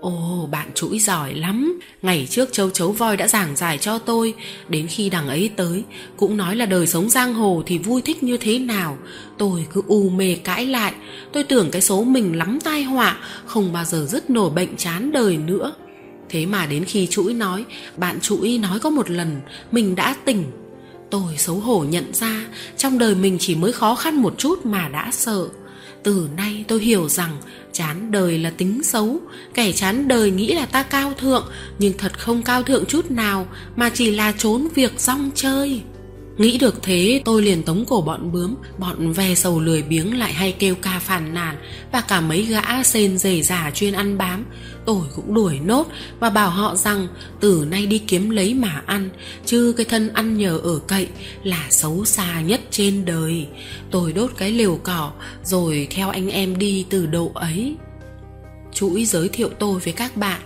Ồ, bạn chuỗi giỏi lắm. Ngày trước châu chấu voi đã giảng giải cho tôi, đến khi đằng ấy tới, cũng nói là đời sống giang hồ thì vui thích như thế nào. Tôi cứ u mê cãi lại, tôi tưởng cái số mình lắm tai họa, không bao giờ dứt nổi bệnh chán đời nữa. Thế mà đến khi chuỗi nói, bạn chuỗi nói có một lần, mình đã tỉnh. Tôi xấu hổ nhận ra, trong đời mình chỉ mới khó khăn một chút mà đã sợ. Từ nay tôi hiểu rằng chán đời là tính xấu kẻ chán đời nghĩ là ta cao thượng nhưng thật không cao thượng chút nào mà chỉ là trốn việc rong chơi Nghĩ được thế tôi liền tống cổ bọn bướm Bọn ve sầu lười biếng lại hay kêu ca phàn nàn Và cả mấy gã sên rể giả chuyên ăn bám Tôi cũng đuổi nốt Và bảo họ rằng từ nay đi kiếm lấy mà ăn Chứ cái thân ăn nhờ ở cậy Là xấu xa nhất trên đời. Tôi đốt cái liều cỏ Rồi theo anh em đi từ độ ấy. Chuỗi giới thiệu tôi với các bạn.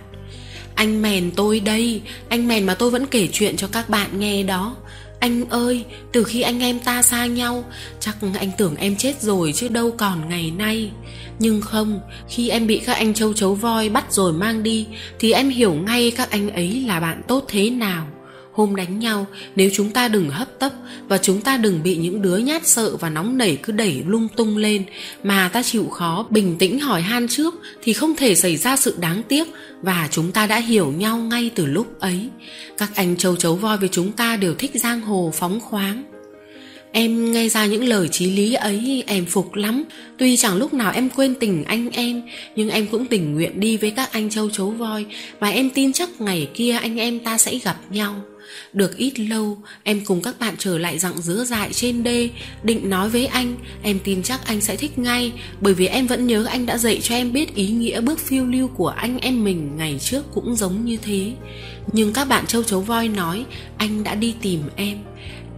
Anh mèn tôi đây Anh mèn mà tôi vẫn kể chuyện cho các bạn nghe đó. Anh ơi, từ khi anh em ta xa nhau, chắc anh tưởng em chết rồi chứ đâu còn ngày nay. Nhưng không, khi em bị các anh châu chấu voi bắt rồi mang đi, thì em hiểu ngay các anh ấy là bạn tốt thế nào. Hôm đánh nhau, nếu chúng ta đừng hấp tấp và chúng ta đừng bị những đứa nhát sợ và nóng nảy cứ đẩy lung tung lên mà ta chịu khó bình tĩnh hỏi han trước thì không thể xảy ra sự đáng tiếc và chúng ta đã hiểu nhau ngay từ lúc ấy. Các anh châu chấu voi với chúng ta đều thích giang hồ phóng khoáng. Em nghe ra những lời trí lý ấy em phục lắm Tuy chẳng lúc nào em quên tình anh em Nhưng em cũng tình nguyện đi với các anh châu chấu voi Và em tin chắc ngày kia anh em ta sẽ gặp nhau được ít lâu, em cùng các bạn trở lại dặng dứa dại trên đê, định nói với anh, em tin chắc anh sẽ thích ngay, bởi vì em vẫn nhớ anh đã dạy cho em biết ý nghĩa bước phiêu lưu của anh em mình ngày trước cũng giống như thế. Nhưng các bạn châu chấu voi nói, anh đã đi tìm em.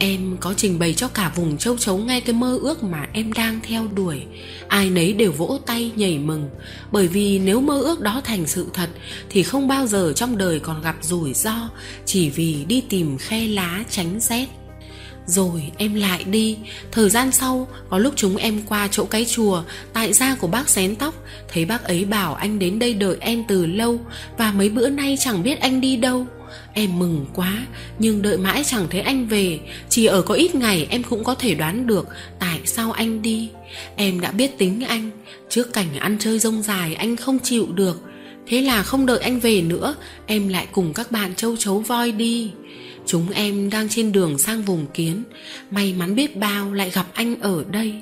Em có trình bày cho cả vùng châu chấu nghe cái mơ ước mà em đang theo đuổi. Ai nấy đều vỗ tay nhảy mừng. Bởi vì nếu mơ ước đó thành sự thật, Thì không bao giờ trong đời còn gặp rủi ro, Chỉ vì đi tìm khe lá tránh rét. Rồi em lại đi. Thời gian sau, Có lúc chúng em qua chỗ cái chùa, Tại gia của bác xén tóc, Thấy bác ấy bảo anh đến đây đợi em từ lâu, Và mấy bữa nay chẳng biết anh đi đâu. Em mừng quá, Nhưng đợi mãi chẳng thấy anh về. Chỉ ở có ít ngày em cũng có thể đoán được Tại sao anh đi. Em đã biết tính anh. Trước cảnh ăn chơi rông dài, anh không chịu được. Thế là không đợi anh về nữa, Em lại cùng các bạn châu chấu voi đi. Chúng em đang trên đường sang vùng kiến. May mắn biết bao lại gặp anh ở đây.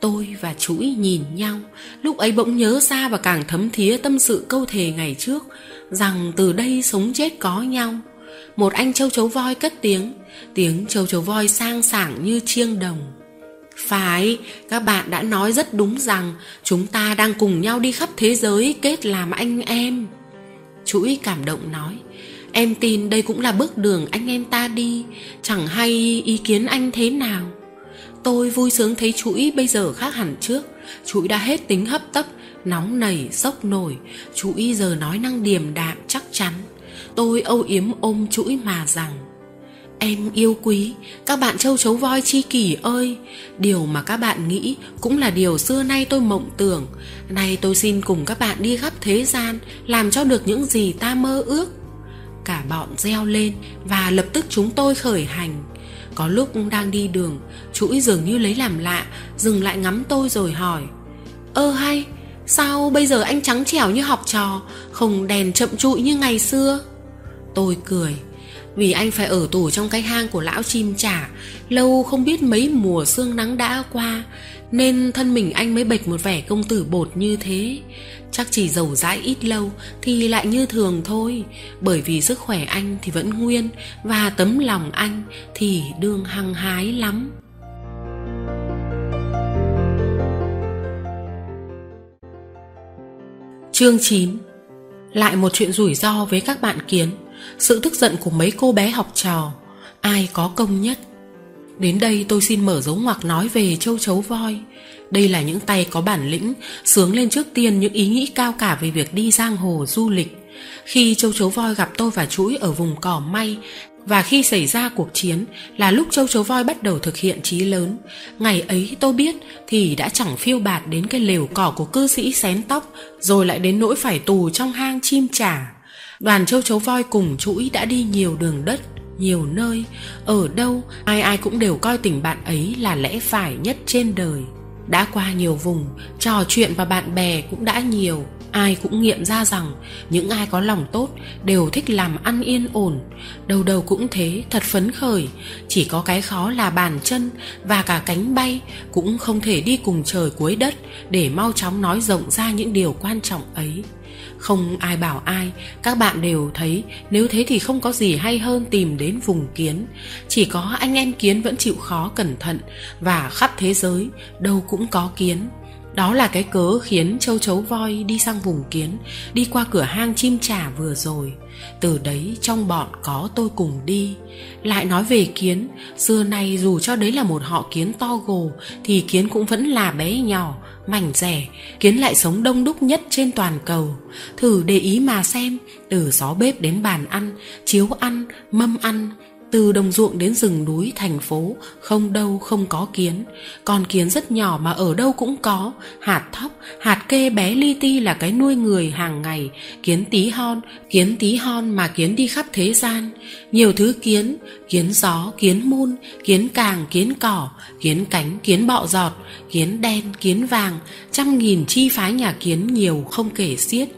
Tôi và chuỗi nhìn nhau. Lúc ấy bỗng nhớ ra và càng thấm thía tâm sự câu thề ngày trước. Rằng từ đây sống chết có nhau. Một anh châu chấu voi cất tiếng Tiếng châu chấu voi sang sảng như chiêng đồng. Phải, các bạn đã nói rất đúng rằng Chúng ta đang cùng nhau đi khắp thế giới kết làm anh em. Chuỗi cảm động nói Em tin đây cũng là bước đường anh em ta đi Chẳng hay ý kiến anh thế nào. Tôi vui sướng thấy chuỗi bây giờ khác hẳn trước Chuỗi đã hết tính hấp tấp Nóng nảy, sốc nổi. Chú y giờ nói năng điềm đạm chắc chắn. Tôi âu yếm ôm chuỗi mà rằng Em yêu quý Các bạn châu chấu voi chi kỷ ơi. Điều mà các bạn nghĩ Cũng là điều xưa nay tôi mộng tưởng. Nay tôi xin cùng các bạn đi khắp thế gian Làm cho được những gì ta mơ ước. Cả bọn reo lên Và lập tức chúng tôi khởi hành. Có lúc đang đi đường Chuỗi dường như lấy làm lạ Dừng lại ngắm tôi rồi hỏi Ơ hay Sao bây giờ anh trắng trẻo như học trò, Không đèn chậm trụi như ngày xưa? Tôi cười, Vì anh phải ở tù trong cái hang của lão chim trả Lâu không biết mấy mùa sương nắng đã qua, Nên thân mình anh mới bệch một vẻ công tử bột như thế. Chắc chỉ giàu dãi ít lâu Thì lại như thường thôi, Bởi vì sức khỏe anh thì vẫn nguyên Và tấm lòng anh thì đương hăng hái lắm. Chương 9 Lại một chuyện rủi ro với các bạn kiến. Sự tức giận của mấy cô bé học trò. Ai có công nhất? Đến đây tôi xin mở dấu ngoặc nói về châu chấu voi. Đây là những tay có bản lĩnh, Sướng lên trước tiên những ý nghĩ cao cả Về việc đi giang hồ du lịch. Khi châu chấu voi gặp tôi và chuỗi Ở vùng cỏ may và khi xảy ra cuộc chiến là lúc châu chấu voi bắt đầu thực hiện chí lớn. Ngày ấy, tôi biết thì đã chẳng phiêu bạt đến cái lều cỏ của cư sĩ xén tóc, rồi lại đến nỗi phải tù trong hang chim trả đoàn châu chấu voi cùng chuỗi đã đi nhiều đường đất, nhiều nơi. Ở đâu, ai ai cũng đều coi tình bạn ấy là lẽ phải nhất trên đời. Đã qua nhiều vùng, trò chuyện và bạn bè cũng đã nhiều ai cũng nghiệm ra rằng những ai có lòng tốt đều thích làm ăn yên ổn. Đầu đầu cũng thế, thật phấn khởi. Chỉ có cái khó là bàn chân và cả cánh bay cũng không thể đi cùng trời cuối đất để mau chóng nói rộng ra những điều quan trọng ấy. Không ai bảo ai, các bạn đều thấy nếu thế thì không có gì hay hơn tìm đến vùng kiến. Chỉ có anh em kiến vẫn chịu khó cẩn thận và khắp thế giới đâu cũng có kiến đó là cái cớ khiến châu chấu voi đi sang vùng kiến, đi qua cửa hang chim trả vừa rồi. Từ đấy trong bọn có tôi cùng đi. Lại nói về kiến, xưa nay dù cho đấy là một họ kiến to gồ, thì kiến cũng vẫn là bé nhỏ, mảnh rẻ, kiến lại sống đông đúc nhất trên toàn cầu. Thử để ý mà xem, từ gió bếp đến bàn ăn, chiếu ăn, mâm ăn từ đồng ruộng đến rừng núi, thành phố, không đâu không có kiến. Con kiến rất nhỏ mà ở đâu cũng có, hạt thóc, hạt kê bé li ti là cái nuôi người hàng ngày. Kiến tí hon, kiến tí hon mà kiến đi khắp thế gian. Nhiều thứ kiến kiến gió, kiến mun, kiến càng, kiến cỏ, kiến cánh, kiến bọ giọt, kiến đen, kiến vàng. Trăm nghìn chi phái nhà kiến nhiều không kể xiết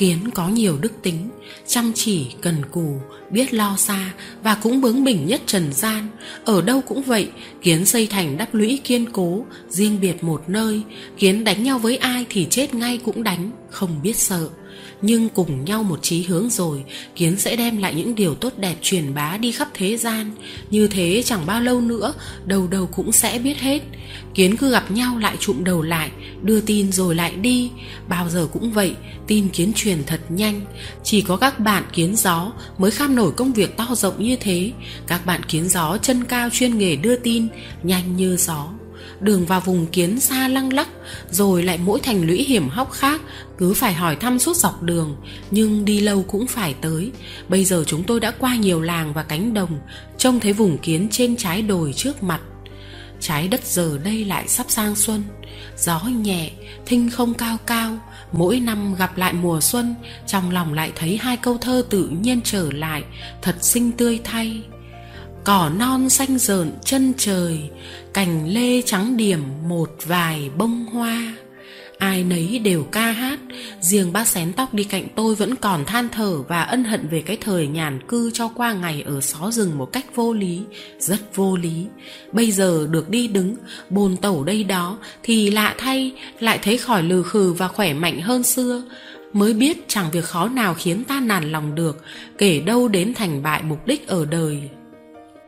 kiến có nhiều đức tính, chăm chỉ, cần cù, biết lo xa và cũng bướng bỉnh nhất trần gian. Ở đâu cũng vậy, kiến xây thành đắp lũy kiên cố, riêng biệt một nơi, kiến đánh nhau với ai thì chết ngay cũng đánh, không biết sợ nhưng cùng nhau một chí hướng rồi kiến sẽ đem lại những điều tốt đẹp truyền bá đi khắp thế gian. Như thế chẳng bao lâu nữa, đầu đầu cũng sẽ biết hết. Kiến cứ gặp nhau lại trụm đầu lại, đưa tin rồi lại đi. Bao giờ cũng vậy, tin kiến truyền thật nhanh. Chỉ có các bạn kiến gió mới kham nổi công việc to rộng như thế. Các bạn kiến gió chân cao chuyên nghề đưa tin, nhanh như gió đường vào vùng kiến xa lăng lắc, rồi lại mỗi thành lũy hiểm hóc khác, cứ phải hỏi thăm suốt dọc đường, nhưng đi lâu cũng phải tới. Bây giờ chúng tôi đã qua nhiều làng và cánh đồng, trông thấy vùng kiến trên trái đồi trước mặt. Trái đất giờ đây lại sắp sang xuân, gió nhẹ, thinh không cao cao, mỗi năm gặp lại mùa xuân, trong lòng lại thấy hai câu thơ tự nhiên trở lại, thật xinh tươi thay cỏ non xanh rợn chân trời, cành lê trắng điểm một vài bông hoa. Ai nấy đều ca hát, riêng bác xén tóc đi cạnh tôi vẫn còn than thở và ân hận về cái thời nhàn cư cho qua ngày ở xó rừng một cách vô lý, rất vô lý. Bây giờ được đi đứng, bồn tẩu đây đó thì lạ thay, lại thấy khỏi lừ khừ và khỏe mạnh hơn xưa. Mới biết chẳng việc khó nào khiến ta nản lòng được, kể đâu đến thành bại mục đích ở đời.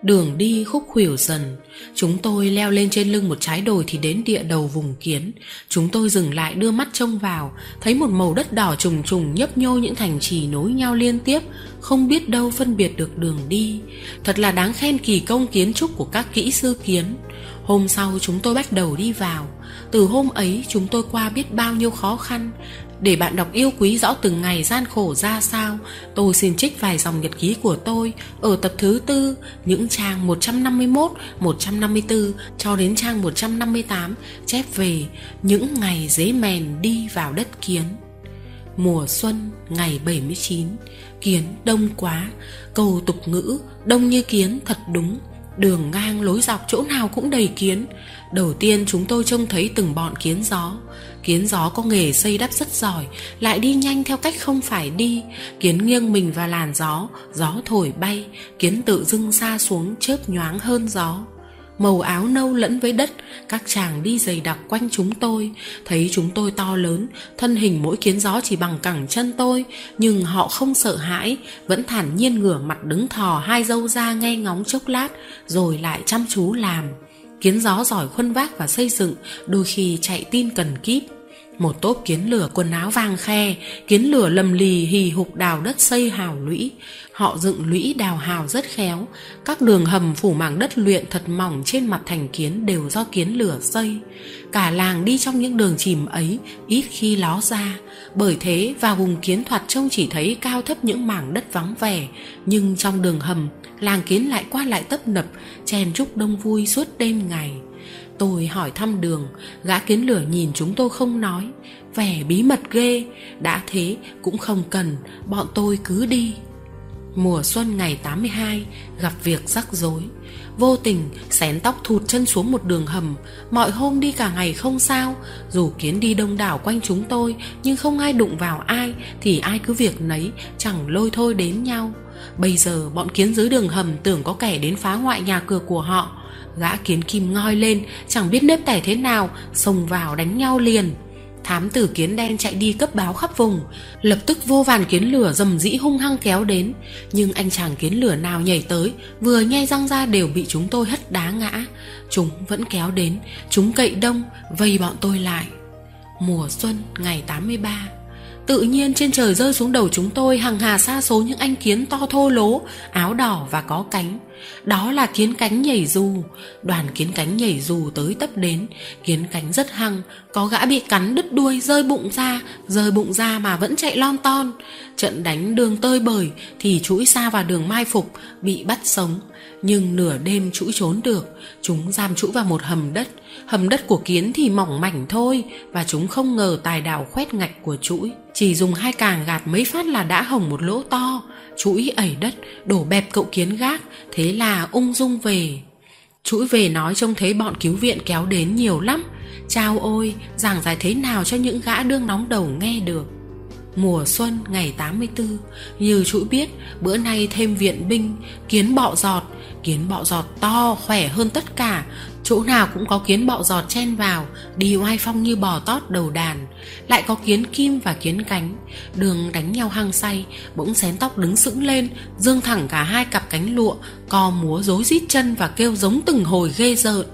Đường đi khúc khuỷu dần. Chúng tôi leo lên trên lưng một trái đồi Thì đến địa đầu vùng kiến. Chúng tôi dừng lại đưa mắt trông vào, Thấy một màu đất đỏ trùng trùng nhấp nhô những thành trì nối nhau liên tiếp, Không biết đâu phân biệt được đường đi. Thật là đáng khen kỳ công kiến trúc của các kỹ sư kiến. Hôm sau chúng tôi bắt đầu đi vào. Từ hôm ấy chúng tôi qua biết bao nhiêu khó khăn để bạn đọc yêu quý rõ từng ngày gian khổ ra sao, tôi xin trích vài dòng nhật ký của tôi ở tập thứ tư, những trang 151, 154 cho đến trang 158 chép về những ngày dế mèn đi vào đất kiến. Mùa xuân ngày 79, kiến đông quá, câu tục ngữ đông như kiến thật đúng Đường ngang lối dọc chỗ nào cũng đầy kiến Đầu tiên chúng tôi trông thấy từng bọn kiến gió Kiến gió có nghề xây đắp rất giỏi, Lại đi nhanh theo cách không phải đi. Kiến nghiêng mình vào làn gió Gió thổi bay, Kiến tự dưng xa xuống, chớp nhoáng hơn gió. Màu áo nâu lẫn với đất, Các chàng đi dày đặc quanh chúng tôi. Thấy chúng tôi to lớn, Thân hình mỗi kiến gió chỉ bằng cẳng chân tôi, Nhưng họ không sợ hãi, Vẫn thản nhiên ngửa mặt đứng thò Hai dâu ra nghe ngóng chốc lát, Rồi lại chăm chú làm. Kiến gió giỏi khuân vác và xây dựng, Đôi khi chạy tin cần kíp. Một tốp kiến lửa quần áo vàng khe, kiến lửa lầm lì hì hục đào đất xây hào lũy. Họ dựng lũy đào hào rất khéo, các đường hầm phủ mảng đất luyện thật mỏng trên mặt thành kiến đều do kiến lửa xây. Cả làng đi trong những đường chìm ấy, ít khi ló ra bởi thế vào vùng kiến thoạt trông chỉ thấy cao thấp những mảng đất vắng vẻ, nhưng trong đường hầm, làng kiến lại qua lại tấp nập, chen chúc đông vui suốt đêm ngày. Tôi hỏi thăm đường, gã kiến lửa nhìn chúng tôi không nói. Vẻ bí mật ghê, đã thế cũng không cần, bọn tôi cứ đi mùa xuân ngày 82 gặp việc rắc rối. Vô tình, xén tóc thụt chân xuống một đường hầm. Mọi hôm đi cả ngày không sao. Dù kiến đi đông đảo quanh chúng tôi, nhưng không ai đụng vào ai, thì ai cứ việc nấy, chẳng lôi thôi đến nhau. Bây giờ, bọn kiến dưới đường hầm tưởng có kẻ đến phá hoại nhà cửa của họ. Gã kiến kim ngoi lên, chẳng biết nếp tẻ thế nào, xông vào đánh nhau liền thám tử kiến đen chạy đi cấp báo khắp vùng, lập tức vô vàn kiến lửa dầm dĩ hung hăng kéo đến. Nhưng anh chàng kiến lửa nào nhảy tới, vừa nhay răng ra đều bị chúng tôi hất đá ngã. Chúng vẫn kéo đến, chúng cậy đông, vây bọn tôi lại. Mùa xuân ngày 83 Tự nhiên trên trời rơi xuống đầu chúng tôi hàng hà xa số những anh kiến to thô lố, áo đỏ và có cánh. Đó là kiến cánh nhảy dù. Đoàn kiến cánh nhảy dù tới tấp đến. Kiến cánh rất hăng, có gã bị cắn đứt đuôi rơi bụng ra, rơi bụng ra mà vẫn chạy lon ton. Trận đánh đường tơi bời thì chuỗi xa vào đường mai phục, bị bắt sống. Nhưng nửa đêm chuỗi trốn được, chúng giam chuỗi vào một hầm đất. Hầm đất của kiến thì mỏng mảnh thôi và chúng không ngờ tài đào khoét ngạch của chuỗi. Chỉ dùng hai càng gạt mấy phát là đã hồng một lỗ to, chuỗi ẩy đất, đổ bẹp cậu kiến gác, thế là ung dung về. Chuỗi về nói trông thấy bọn cứu viện kéo đến nhiều lắm. Chao ôi, giảng giải thế nào cho những gã đương nóng đầu nghe được. Mùa xuân ngày 84 Như chuỗi biết Bữa nay thêm viện binh Kiến bọ giọt Kiến bọ giọt to, khỏe hơn tất cả. Chỗ nào cũng có kiến bọ giọt chen vào Đi oai phong như bò tót đầu đàn. Lại có kiến kim và kiến cánh. Đường đánh nhau hăng say, Bỗng xén tóc đứng sững lên, Dương thẳng cả hai cặp cánh lụa, Co múa rối rít chân và kêu giống từng hồi ghê rợn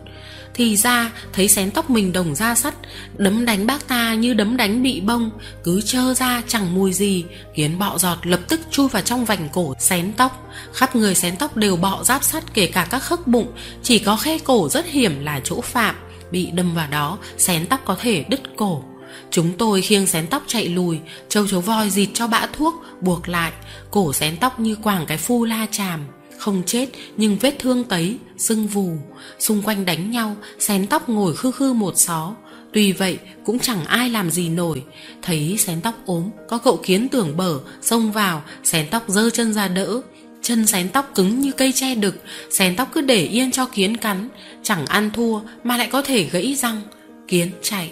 thì ra, thấy xén tóc mình đồng ra sắt, đấm đánh bác ta như đấm đánh bị bông, cứ trơ ra chẳng mùi gì kiến bọ giọt lập tức chui vào trong vành cổ xén tóc. Khắp người xén tóc đều bọ giáp sắt, kể cả các khớp bụng, chỉ có khe cổ rất hiểm là chỗ phạm, bị đâm vào đó, xén tóc có thể đứt cổ. Chúng tôi khiêng xén tóc chạy lùi, châu chấu voi dịt cho bã thuốc, buộc lại, cổ xén tóc như quàng cái phu la chàm không chết, nhưng vết thương tấy, sưng vù. Xung quanh đánh nhau, xén tóc ngồi khư khư một xó. Tuy vậy, cũng chẳng ai làm gì nổi. Thấy xén tóc ốm, có cậu kiến tưởng bở, xông vào, xén tóc giơ chân ra đỡ. Chân xén tóc cứng như cây tre đực, xén tóc cứ để yên cho kiến cắn. Chẳng ăn thua, mà lại có thể gãy răng. Kiến chạy.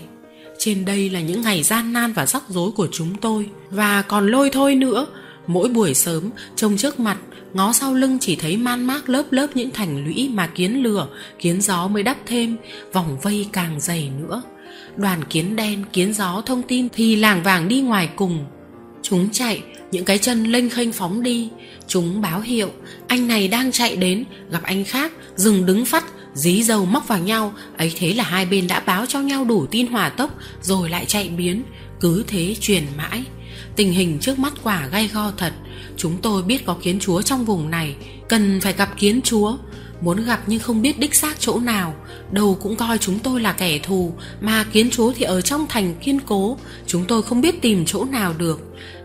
Trên đây là những ngày gian nan và rắc rối của chúng tôi. Và còn lôi thôi nữa mỗi buổi sớm, trông trước mặt, ngó sau lưng chỉ thấy man mác lớp lớp những thành lũy mà kiến lửa, kiến gió mới đắp thêm, vòng vây càng dày nữa. Đoàn kiến đen, kiến gió thông tin thì làng vàng đi ngoài cùng. Chúng chạy, những cái chân lênh khênh phóng đi. Chúng báo hiệu, anh này đang chạy đến, gặp anh khác, dừng đứng phát, dí dầu móc vào nhau. Ấy thế là hai bên đã báo cho nhau đủ tin hỏa tốc, rồi lại chạy biến. Cứ thế truyền mãi tình hình trước mắt quả gay go thật. Chúng tôi biết có kiến chúa trong vùng này, cần phải gặp kiến chúa. Muốn gặp nhưng không biết đích xác chỗ nào. Đầu cũng coi chúng tôi là kẻ thù, mà kiến chúa thì ở trong thành kiên cố. Chúng tôi không biết tìm chỗ nào được.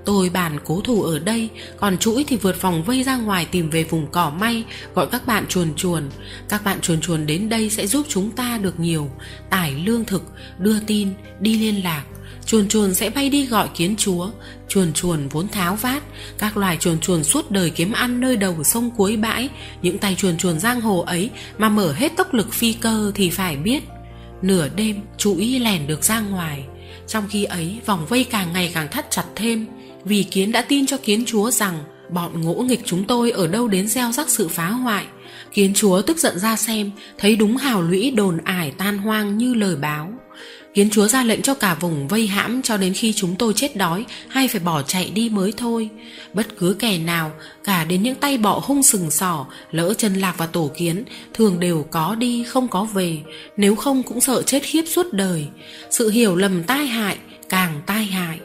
Tôi bàn cố thủ ở đây, còn chuỗi thì vượt vòng vây ra ngoài tìm về vùng cỏ may, gọi các bạn chuồn chuồn. Các bạn chuồn chuồn đến đây sẽ giúp chúng ta được nhiều. Tải lương thực, đưa tin, đi liên lạc chuồn chuồn sẽ bay đi gọi kiến chúa. Chuồn chuồn vốn tháo vát. Các loài chuồn chuồn suốt đời kiếm ăn nơi đầu sông cuối bãi. Những tay chuồn chuồn giang hồ ấy mà mở hết tốc lực phi cơ thì phải biết, nửa đêm chú ý lèn được ra ngoài. Trong khi ấy, vòng vây càng ngày càng thắt chặt thêm, vì kiến đã tin cho kiến chúa rằng bọn ngỗ nghịch chúng tôi ở đâu đến gieo rắc sự phá hoại. Kiến chúa tức giận ra xem, thấy đúng hào lũy đồn ải tan hoang như lời báo. Kiến chúa ra lệnh cho cả vùng vây hãm cho đến khi chúng tôi chết đói hay phải bỏ chạy đi mới thôi. Bất cứ kẻ nào, cả đến những tay bọ hung sừng sỏ, lỡ chân lạc vào tổ kiến, thường đều có đi không có về, nếu không cũng sợ chết khiếp suốt đời. Sự hiểu lầm tai hại, càng tai hại.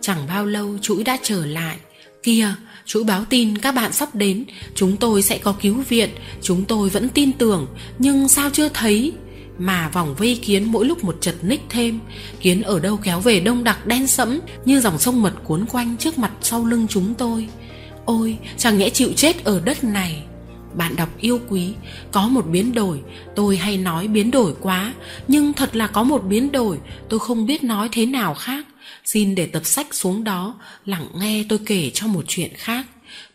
Chẳng bao lâu chuỗi đã trở lại. Kia chuỗi báo tin các bạn sắp đến. Chúng tôi sẽ có cứu viện. Chúng tôi vẫn tin tưởng nhưng sao chưa thấy? Mà vòng vây kiến mỗi lúc một chật ních thêm. Kiến ở đâu kéo về đông đặc đen sẫm, như dòng sông mật cuốn quanh trước mặt sau lưng chúng tôi. Ôi, chẳng nhẽ chịu chết ở đất này. Bạn đọc yêu quý, có một biến đổi. Tôi hay nói biến đổi quá, nhưng thật là có một biến đổi. Tôi không biết nói thế nào khác. Xin để tập sách xuống đó, lặng nghe tôi kể cho một chuyện khác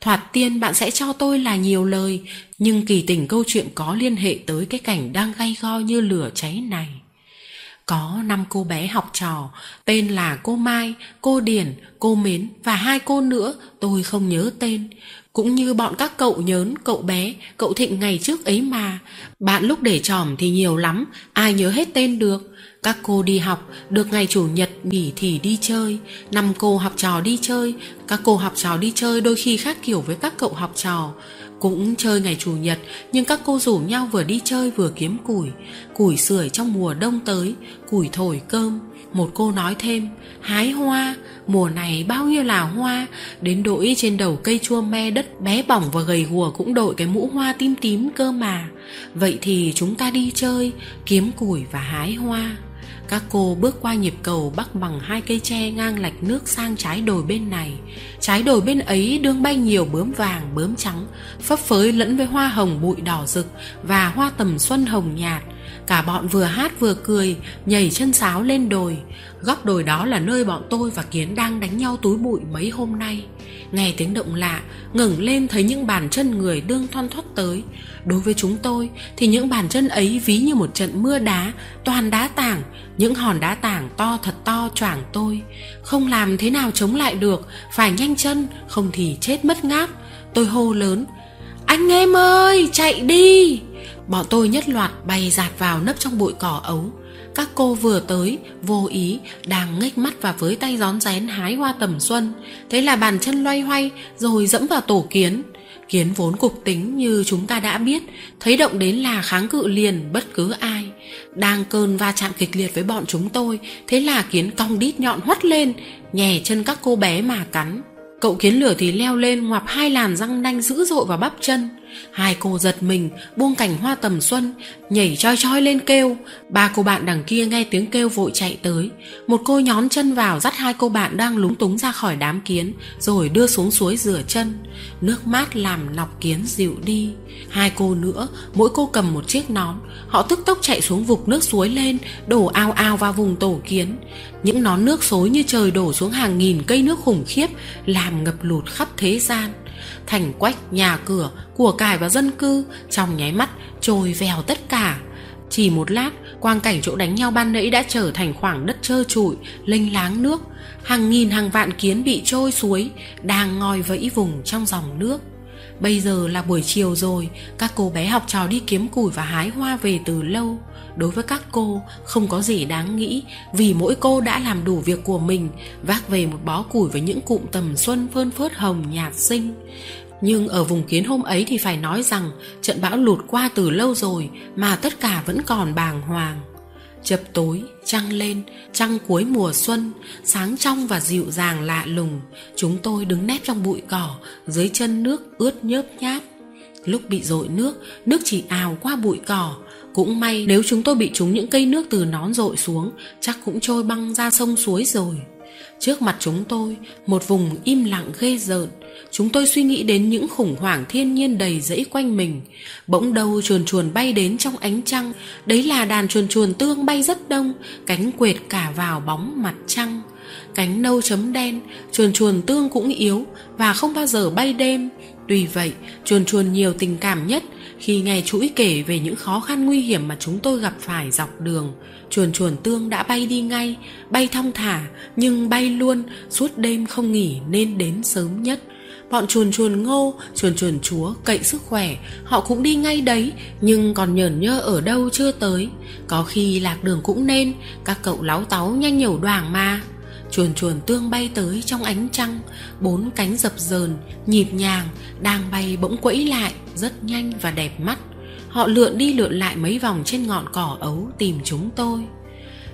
thoạt tiên bạn sẽ cho tôi là nhiều lời, nhưng kỳ tình câu chuyện có liên hệ tới cái cảnh đang gay go như lửa cháy này. Có năm cô bé học trò, tên là cô mai, cô điển, cô mến và hai cô nữa, tôi không nhớ tên cũng như bọn các cậu nhớn, cậu bé, cậu thịnh ngày trước ấy mà. Bạn lúc để tròm thì nhiều lắm, ai nhớ hết tên được. Các cô đi học, được ngày chủ nhật nghỉ thì đi chơi. Năm cô học trò đi chơi, các cô học trò đi chơi đôi khi khác kiểu với các cậu học trò. Cũng chơi ngày chủ nhật, nhưng các cô rủ nhau vừa đi chơi vừa kiếm củi. Củi sưởi trong mùa đông tới, củi thổi cơm một cô nói thêm, hái hoa, mùa này bao nhiêu là hoa? Đến đội trên đầu cây chua me đất bé bỏng và gầy gùa cũng đội cái mũ hoa tím tím cơ mà. Vậy thì chúng ta đi chơi, kiếm củi và hái hoa. Các cô bước qua nhịp cầu bắc bằng hai cây tre ngang lạch nước sang trái đồi bên này. Trái đồi bên ấy đương bay nhiều bướm vàng, bướm trắng, phấp phới lẫn với hoa hồng bụi đỏ rực và hoa tầm xuân hồng nhạt cả bọn vừa hát vừa cười, nhảy chân sáo lên đồi. Góc đồi đó là nơi bọn tôi và kiến đang đánh nhau túi bụi mấy hôm nay. Nghe tiếng động lạ, ngẩng lên thấy những bàn chân người đương thoăn thoắt tới. Đối với chúng tôi thì những bàn chân ấy ví như một trận mưa đá, toàn đá tảng. Những hòn đá tảng to thật to choảng tôi. Không làm thế nào chống lại được, phải nhanh chân, không thì chết mất ngáp. Tôi hô lớn anh em ơi, chạy đi. Bọn tôi nhất loạt bay giạt vào nấp trong bụi cỏ ấu. Các cô vừa tới, vô ý, đang nghếch mắt và với tay rón rén hái hoa tầm xuân. Thế là bàn chân loay hoay, rồi dẫm vào tổ kiến. Kiến vốn cục tính như chúng ta đã biết, thấy động đến là kháng cự liền, bất cứ ai. Đang cơn va chạm kịch liệt với bọn chúng tôi, thế là kiến cong đít nhọn hoắt lên, nhè chân các cô bé mà cắn cậu kiến lửa thì leo lên, ngoạp hai làn răng nanh dữ dội vào bắp chân hai cô giật mình, buông cảnh hoa tầm xuân, nhảy choi choi lên kêu. Ba cô bạn đằng kia nghe tiếng kêu vội chạy tới. Một cô nhón chân vào dắt hai cô bạn đang lúng túng ra khỏi đám kiến, rồi đưa xuống suối rửa chân. Nước mát làm nọc kiến dịu đi. Hai cô nữa, mỗi cô cầm một chiếc nón. Họ tức tốc chạy xuống vục nước suối lên, đổ ao ao vào vùng tổ kiến. Những nón nước xối như trời đổ xuống hàng nghìn cây nước khủng khiếp, làm ngập lụt khắp thế gian thành quách nhà cửa của cải và dân cư, trong nháy mắt trôi vèo tất cả. Chỉ một lát, quang cảnh chỗ đánh nhau ban nãy đã trở thành khoảng đất trơ trụi, lênh láng nước. Hàng nghìn hàng vạn kiến bị trôi suối, đang ngoi vẫy vùng trong dòng nước bây giờ là buổi chiều rồi, các cô bé học trò đi kiếm củi và hái hoa về từ lâu. Đối với các cô, không có gì đáng nghĩ, vì mỗi cô đã làm đủ việc của mình, vác về một bó củi với những cụm tầm xuân phơn phớt hồng nhạt xinh. Nhưng ở vùng kiến hôm ấy thì phải nói rằng trận bão lụt qua từ lâu rồi mà tất cả vẫn còn bàng hoàng chập tối, trăng lên, trăng cuối mùa xuân, sáng trong và dịu dàng lạ lùng. Chúng tôi đứng nép trong bụi cỏ, dưới chân nước ướt nhớp nháp. Lúc bị dội nước nước chỉ ào qua bụi cỏ. Cũng may nếu chúng tôi bị trúng những cây nước từ nón rội xuống, chắc cũng trôi băng ra sông suối rồi trước mặt chúng tôi, một vùng im lặng ghê rợn. Chúng tôi suy nghĩ đến những khủng hoảng thiên nhiên đầy rẫy quanh mình. Bỗng đâu chuồn chuồn bay đến trong ánh trăng. Đấy là đàn chuồn chuồn tương bay rất đông, cánh quệt cả vào bóng mặt trăng. Cánh nâu chấm đen, chuồn chuồn tương cũng yếu và không bao giờ bay đêm. Tuy vậy, chuồn chuồn nhiều tình cảm nhất khi nghe chuỗi kể về những khó khăn nguy hiểm mà chúng tôi gặp phải dọc đường chuồn chuồn tương đã bay đi ngay, bay thong thả, nhưng bay luôn, suốt đêm không nghỉ nên đến sớm nhất. Bọn chuồn chuồn ngô, chuồn chuồn chúa cậy sức khỏe, họ cũng đi ngay đấy, nhưng còn nhởn nhơ ở đâu chưa tới. Có khi lạc đường cũng nên, các cậu láo táu nhanh nhẩu đoàng mà. Chuồn chuồn tương bay tới trong ánh trăng, bốn cánh dập dờn, nhịp nhàng, đang bay bỗng quẫy lại, rất nhanh và đẹp mắt họ lượn đi lượn lại mấy vòng trên ngọn cỏ ấu tìm chúng tôi.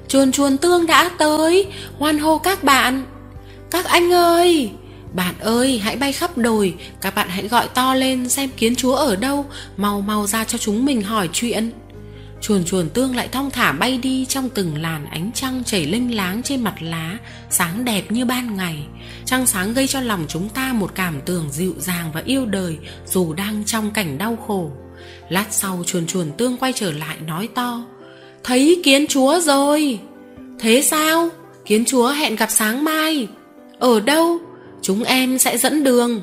Chuồn chuồn tương đã tới, hoan hô các bạn. Các anh ơi! Bạn ơi, hãy bay khắp đồi. Các bạn hãy gọi to lên xem kiến chúa ở đâu. Mau mau ra cho chúng mình hỏi chuyện. Chuồn chuồn tương lại thong thả bay đi trong từng làn ánh trăng chảy lênh láng trên mặt lá, sáng đẹp như ban ngày. Trăng sáng gây cho lòng chúng ta một cảm tưởng dịu dàng và yêu đời dù đang trong cảnh đau khổ lát sau chuồn chuồn tương quay trở lại nói to, thấy kiến chúa rồi. Thế sao? Kiến chúa hẹn gặp sáng mai. Ở đâu? Chúng em sẽ dẫn đường.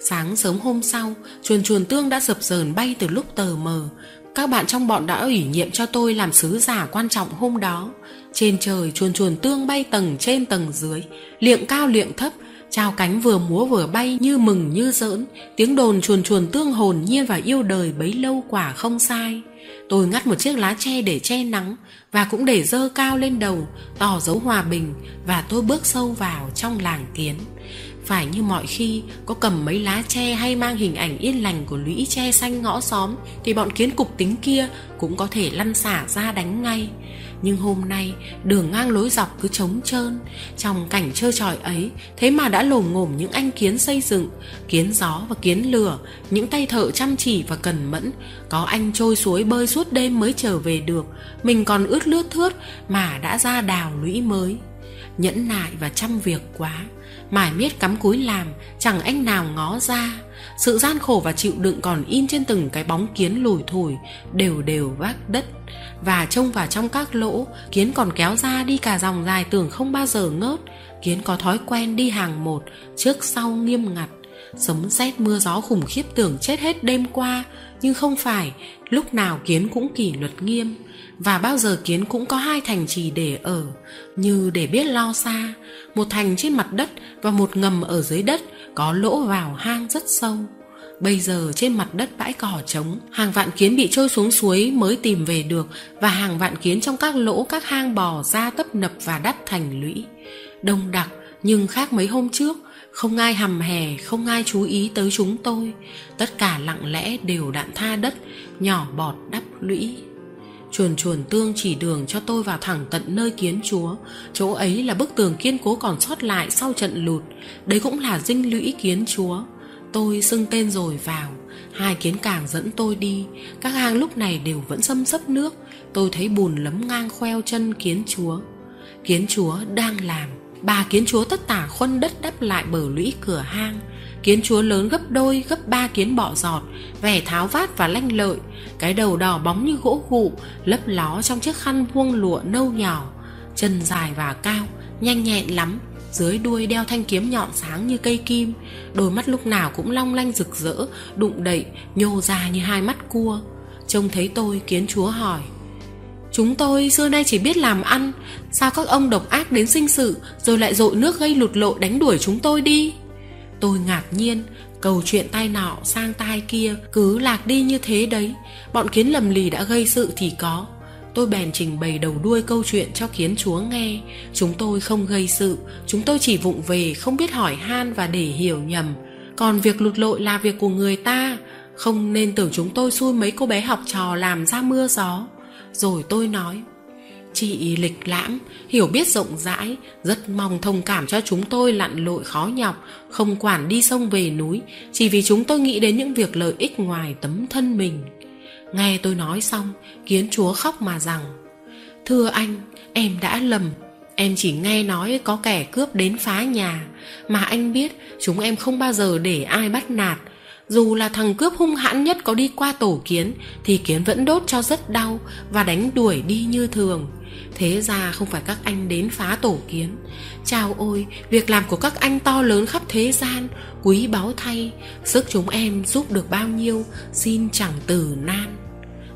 Sáng sớm hôm sau, chuồn chuồn tương đã dập dờn bay từ lúc tờ mờ. Các bạn trong bọn đã ủy nhiệm cho tôi làm sứ giả quan trọng hôm đó. Trên trời chuồn chuồn tương bay tầng trên tầng dưới, liệng cao liệng thấp trao cánh vừa múa vừa bay như mừng như giỡn tiếng đồn chuồn chuồn tương hồn nhiên và yêu đời bấy lâu quả không sai. Tôi ngắt một chiếc lá tre để che nắng và cũng để dơ cao lên đầu, tỏ dấu hòa bình và tôi bước sâu vào trong làng kiến. Phải như mọi khi, có cầm mấy lá tre hay mang hình ảnh yên lành của lũy tre xanh ngõ xóm thì bọn kiến cục tính kia cũng có thể lăn xả ra đánh ngay nhưng hôm nay, đường ngang lối dọc cứ trống trơn. Trong cảnh trơ trọi ấy, thế mà đã lồm ngồm những anh kiến xây dựng, kiến gió và kiến lửa, những tay thợ chăm chỉ và cần mẫn. Có anh trôi suối bơi suốt đêm mới trở về được. Mình còn ướt lướt thướt mà đã ra đào lũy mới. Nhẫn nại và chăm việc quá. Mải miết cắm cúi làm, chẳng anh nào ngó ra sự gian khổ và chịu đựng còn in trên từng cái bóng kiến lùi thủi, đều đều vác đất. Và trông vào trong các lỗ, kiến còn kéo ra đi cả dòng dài tưởng không bao giờ ngớt. Kiến có thói quen đi hàng một, trước sau nghiêm ngặt. Sấm sét mưa gió khủng khiếp tưởng chết hết đêm qua. Nhưng không phải, lúc nào kiến cũng kỷ luật nghiêm. Và bao giờ kiến cũng có hai thành trì để ở. Như để biết lo xa, một thành trên mặt đất và một ngầm ở dưới đất có lỗ vào hang rất sâu. Bây giờ trên mặt đất bãi cỏ trống, hàng vạn kiến bị trôi xuống suối mới tìm về được và hàng vạn kiến trong các lỗ, các hang bò ra tấp nập và đắt thành lũy. Đông đặc, nhưng khác mấy hôm trước, không ai hầm hè, không ai chú ý tới chúng tôi. Tất cả lặng lẽ đều đạn tha đất, nhỏ bọt đắp lũy chuồn chuồn tương chỉ đường cho tôi vào thẳng tận nơi kiến chúa. Chỗ ấy là bức tường kiên cố còn sót lại sau trận lụt. Đấy cũng là dinh lũy kiến chúa. Tôi xưng tên rồi vào. Hai kiến càng dẫn tôi đi. Các hang lúc này đều vẫn xâm xấp nước. Tôi thấy bùn lấm ngang khoeo chân kiến chúa. Kiến chúa đang làm. Bà kiến chúa tất tả khuân đất đắp lại bờ lũy cửa hang kiến chúa lớn gấp đôi, gấp ba kiến bọ giọt, vẻ tháo vát và lanh lợi. Cái đầu đỏ bóng như gỗ gụ, lấp ló trong chiếc khăn vuông lụa nâu nhỏ. Chân dài và cao, nhanh nhẹn lắm, dưới đuôi đeo thanh kiếm nhọn sáng như cây kim. Đôi mắt lúc nào cũng long lanh rực rỡ, đụng đậy, nhô ra như hai mắt cua. Trông thấy tôi, kiến chúa hỏi, chúng tôi xưa nay chỉ biết làm ăn, sao các ông độc ác đến sinh sự, rồi lại dội nước gây lụt lội đánh đuổi chúng tôi đi? Tôi ngạc nhiên câu chuyện tai nọ sang tai kia cứ lạc đi như thế đấy. Bọn kiến lầm lì đã gây sự thì có. Tôi bèn trình bày đầu đuôi câu chuyện cho kiến chúa nghe. Chúng tôi không gây sự, chúng tôi chỉ vụng về không biết hỏi han và để hiểu nhầm. Còn việc lụt lội là việc của người ta. Không nên tưởng chúng tôi xui mấy cô bé học trò làm ra mưa gió. Rồi tôi nói chị lịch lãm, hiểu biết rộng rãi, rất mong thông cảm cho chúng tôi lặn lội khó nhọc, không quản đi sông về núi, chỉ vì chúng tôi nghĩ đến những việc lợi ích ngoài tấm thân mình. Nghe tôi nói xong, kiến chúa khóc mà rằng, thưa anh, em đã lầm. Em chỉ nghe nói có kẻ cướp đến phá nhà, mà anh biết chúng em không bao giờ để ai bắt nạt. Dù là thằng cướp hung hãn nhất có đi qua tổ kiến, thì kiến vẫn đốt cho rất đau và đánh đuổi đi như thường thế ra không phải các anh đến phá tổ kiến. Chào ôi, việc làm của các anh to lớn khắp thế gian. Quý báu thay, sức chúng em giúp được bao nhiêu, xin chẳng từ nan.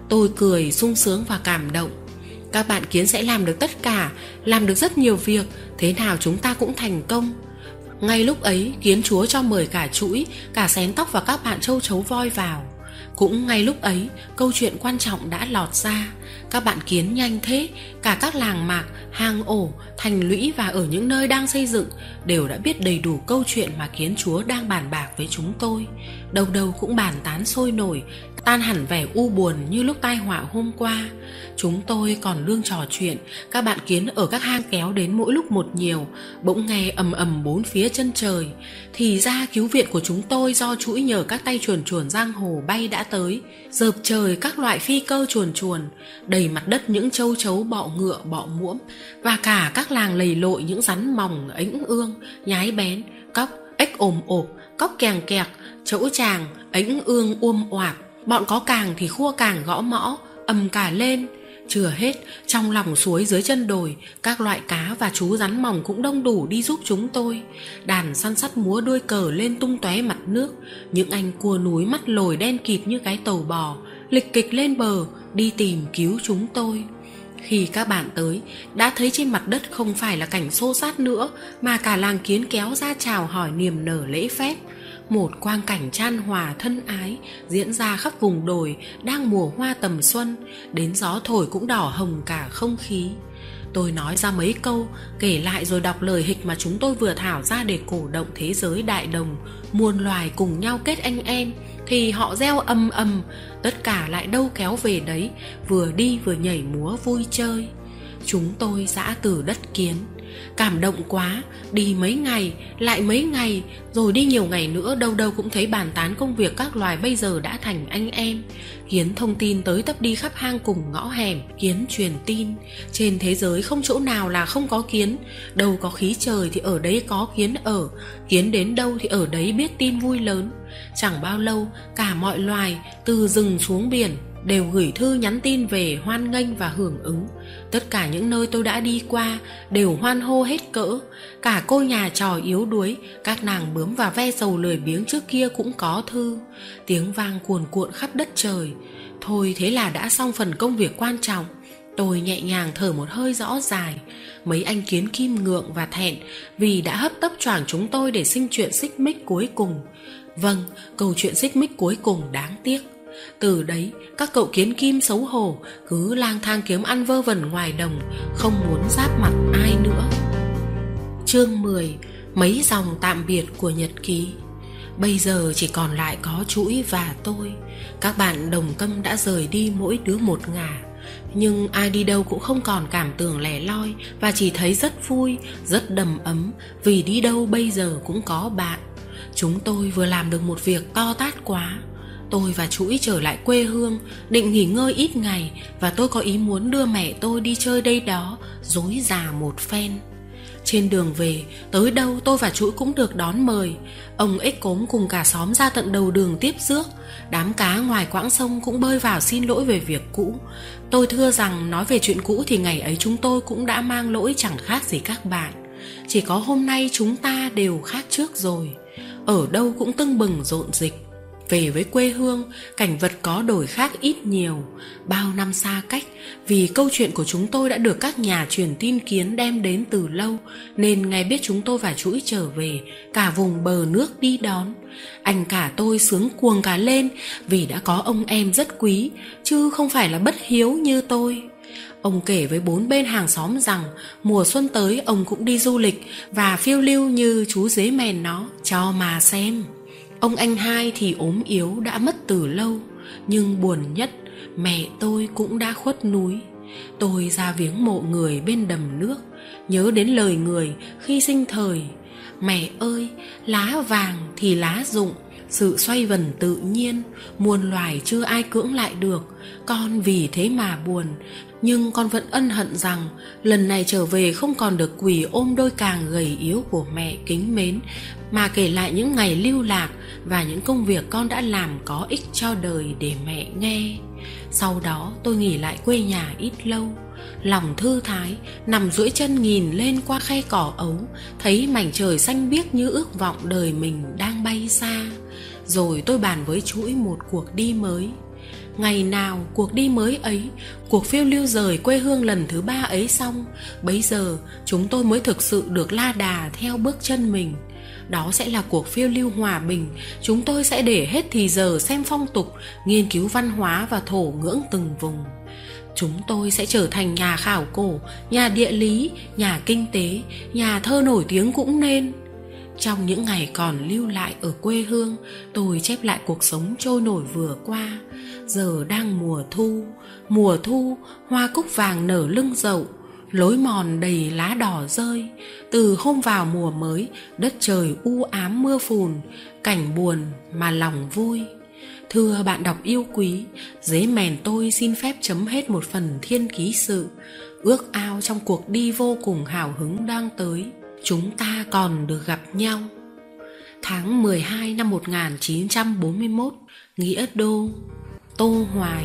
Tôi cười sung sướng và cảm động. Các bạn kiến sẽ làm được tất cả, làm được rất nhiều việc. Thế nào chúng ta cũng thành công. Ngay lúc ấy, kiến chúa cho mời cả chuỗi, cả xén tóc và các bạn châu chấu voi vào cũng ngay lúc ấy, câu chuyện quan trọng đã lọt ra. Các bạn kiến nhanh thế, cả các làng mạc, hang ổ, thành lũy và ở những nơi đang xây dựng đều đã biết đầy đủ câu chuyện mà kiến chúa đang bàn bạc với chúng tôi. Đầu đầu cũng bàn tán sôi nổi tan hẳn vẻ u buồn như lúc tai họa hôm qua. Chúng tôi còn đương trò chuyện, các bạn kiến ở các hang kéo đến mỗi lúc một nhiều, bỗng nghe ầm ầm bốn phía chân trời. Thì ra cứu viện của chúng tôi do chuỗi nhờ các tay chuồn chuồn giang hồ bay đã tới dợp trời các loại phi cơ chuồn chuồn, đầy mặt đất những châu chấu bọ ngựa, bọ muỗm, và cả các làng lầy lội những rắn mỏng ếnh ương, nhái bén, cóc, ếch ồm ộp, cóc kèng kẹc chỗ chàng ếnh ương uôm oạp bọn có càng thì khua càng gõ mõ, ầm cả lên. Chưa hết, trong lòng suối dưới chân đồi, các loại cá và chú rắn mỏng cũng đông đủ đi giúp chúng tôi. Đàn săn sắt múa đuôi cờ lên tung tóe mặt nước. Những anh cua núi mắt lồi đen kịt như cái tàu bò, lịch kịch lên bờ, đi tìm cứu chúng tôi. Khi các bạn tới, đã thấy trên mặt đất không phải là cảnh xô xát nữa, mà cả làng kiến kéo ra chào hỏi niềm nở lễ phép một quang cảnh chan hòa thân ái diễn ra khắp vùng đồi đang mùa hoa tầm xuân, đến gió thổi cũng đỏ hồng cả không khí. Tôi nói ra mấy câu, kể lại rồi đọc lời hịch mà chúng tôi vừa thảo ra để cổ động thế giới đại đồng, muôn loài cùng nhau kết anh em, thì họ reo âm âm tất cả lại đâu kéo về đấy, vừa đi vừa nhảy múa vui chơi. Chúng tôi giã từ đất kiến cảm động quá, đi mấy ngày, lại mấy ngày, rồi đi nhiều ngày nữa đâu đâu cũng thấy bàn tán công việc các loài bây giờ đã thành anh em. Kiến thông tin tới tấp đi khắp hang cùng ngõ hẻm kiến truyền tin. Trên thế giới không chỗ nào là không có kiến. Đâu có khí trời thì ở đấy có kiến ở, kiến đến đâu thì ở đấy biết tin vui lớn. Chẳng bao lâu, cả mọi loài từ rừng xuống biển đều gửi thư nhắn tin về hoan nghênh và hưởng ứng tất cả những nơi tôi đã đi qua đều hoan hô hết cỡ. Cả cô nhà trò yếu đuối, các nàng bướm và ve sầu lười biếng trước kia cũng có thư. Tiếng vang cuồn cuộn khắp đất trời. Thôi thế là đã xong phần công việc quan trọng. Tôi nhẹ nhàng thở một hơi rõ dài mấy anh kiến kim ngượng và thẹn vì đã hấp tấp choảng chúng tôi để sinh chuyện xích mích cuối cùng. Vâng câu chuyện xích mích cuối cùng đáng tiếc từ đấy, các cậu kiến kim xấu hổ, cứ lang thang kiếm ăn vơ vẩn ngoài đồng, không muốn giáp mặt ai nữa. Chương 10 mấy dòng tạm biệt của nhật ký. Bây giờ chỉ còn lại có chuỗi và tôi. Các bạn đồng tâm đã rời đi mỗi đứa một ngả. Nhưng ai đi đâu cũng không còn cảm tưởng lẻ loi và chỉ thấy rất vui, rất đầm ấm. Vì đi đâu bây giờ cũng có bạn. Chúng tôi vừa làm được một việc to tát quá tôi và chuỗi trở lại quê hương, định nghỉ ngơi ít ngày và tôi có ý muốn đưa mẹ tôi đi chơi đây đó, dối già một phen. Trên đường về, tới đâu tôi và chuỗi cũng được đón mời. Ông ếch cốm cùng cả xóm ra tận đầu đường tiếp rước. Đám cá ngoài quãng sông cũng bơi vào xin lỗi về việc cũ. Tôi thưa rằng nói về chuyện cũ thì ngày ấy chúng tôi cũng đã mang lỗi chẳng khác gì các bạn. Chỉ có hôm nay chúng ta đều khác trước rồi. Ở đâu cũng tưng bừng rộn dịch về với quê hương cảnh vật có đổi khác ít nhiều. Bao năm xa cách vì câu chuyện của chúng tôi đã được các nhà truyền tin kiến đem đến từ lâu nên ngay biết chúng tôi và chuỗi trở về cả vùng bờ nước đi đón. Anh cả tôi sướng cuồng cả lên vì đã có ông em rất quý chứ không phải là bất hiếu như tôi. Ông kể với bốn bên hàng xóm rằng mùa xuân tới ông cũng đi du lịch và phiêu lưu như chú dế mèn nó, cho mà xem. Ông anh hai thì ốm yếu đã mất từ lâu Nhưng buồn nhất mẹ tôi cũng đã khuất núi. Tôi ra viếng mộ người bên đầm nước Nhớ đến lời người khi sinh thời. Mẹ ơi, lá vàng thì lá rụng Sự xoay vần tự nhiên Muôn loài chưa ai cưỡng lại được. Con vì thế mà buồn nhưng con vẫn ân hận rằng lần này trở về không còn được quỳ ôm đôi càng gầy yếu của mẹ kính mến, mà kể lại những ngày lưu lạc và những công việc con đã làm có ích cho đời để mẹ nghe. Sau đó tôi nghỉ lại quê nhà ít lâu. Lòng thư thái, nằm duỗi chân nhìn lên qua khe cỏ ấu, thấy mảnh trời xanh biếc như ước vọng đời mình đang bay xa. Rồi tôi bàn với chuỗi một cuộc đi mới ngày nào cuộc đi mới ấy, cuộc phiêu lưu rời quê hương lần thứ ba ấy xong bấy giờ chúng tôi mới thực sự được la đà theo bước chân mình. Đó sẽ là cuộc phiêu lưu hòa bình, chúng tôi sẽ để hết thì giờ xem phong tục, nghiên cứu văn hóa và thổ ngưỡng từng vùng. Chúng tôi sẽ trở thành nhà khảo cổ, nhà địa lý, nhà kinh tế, nhà thơ nổi tiếng cũng nên. Trong những ngày còn lưu lại ở quê hương, Tôi chép lại cuộc sống trôi nổi vừa qua. Giờ đang mùa thu Mùa thu, Hoa cúc vàng nở lưng dậu, Lối mòn đầy lá đỏ rơi. Từ hôm vào mùa mới, Đất trời u ám mưa phùn, Cảnh buồn mà lòng vui. Thưa bạn đọc yêu quý, Dế mèn tôi xin phép chấm hết một phần thiên ký sự. Ước ao trong cuộc đi vô cùng hào hứng đang tới. Chúng ta còn được gặp nhau. Tháng 12 năm 1941 Nghĩa Đô Tô Hoài.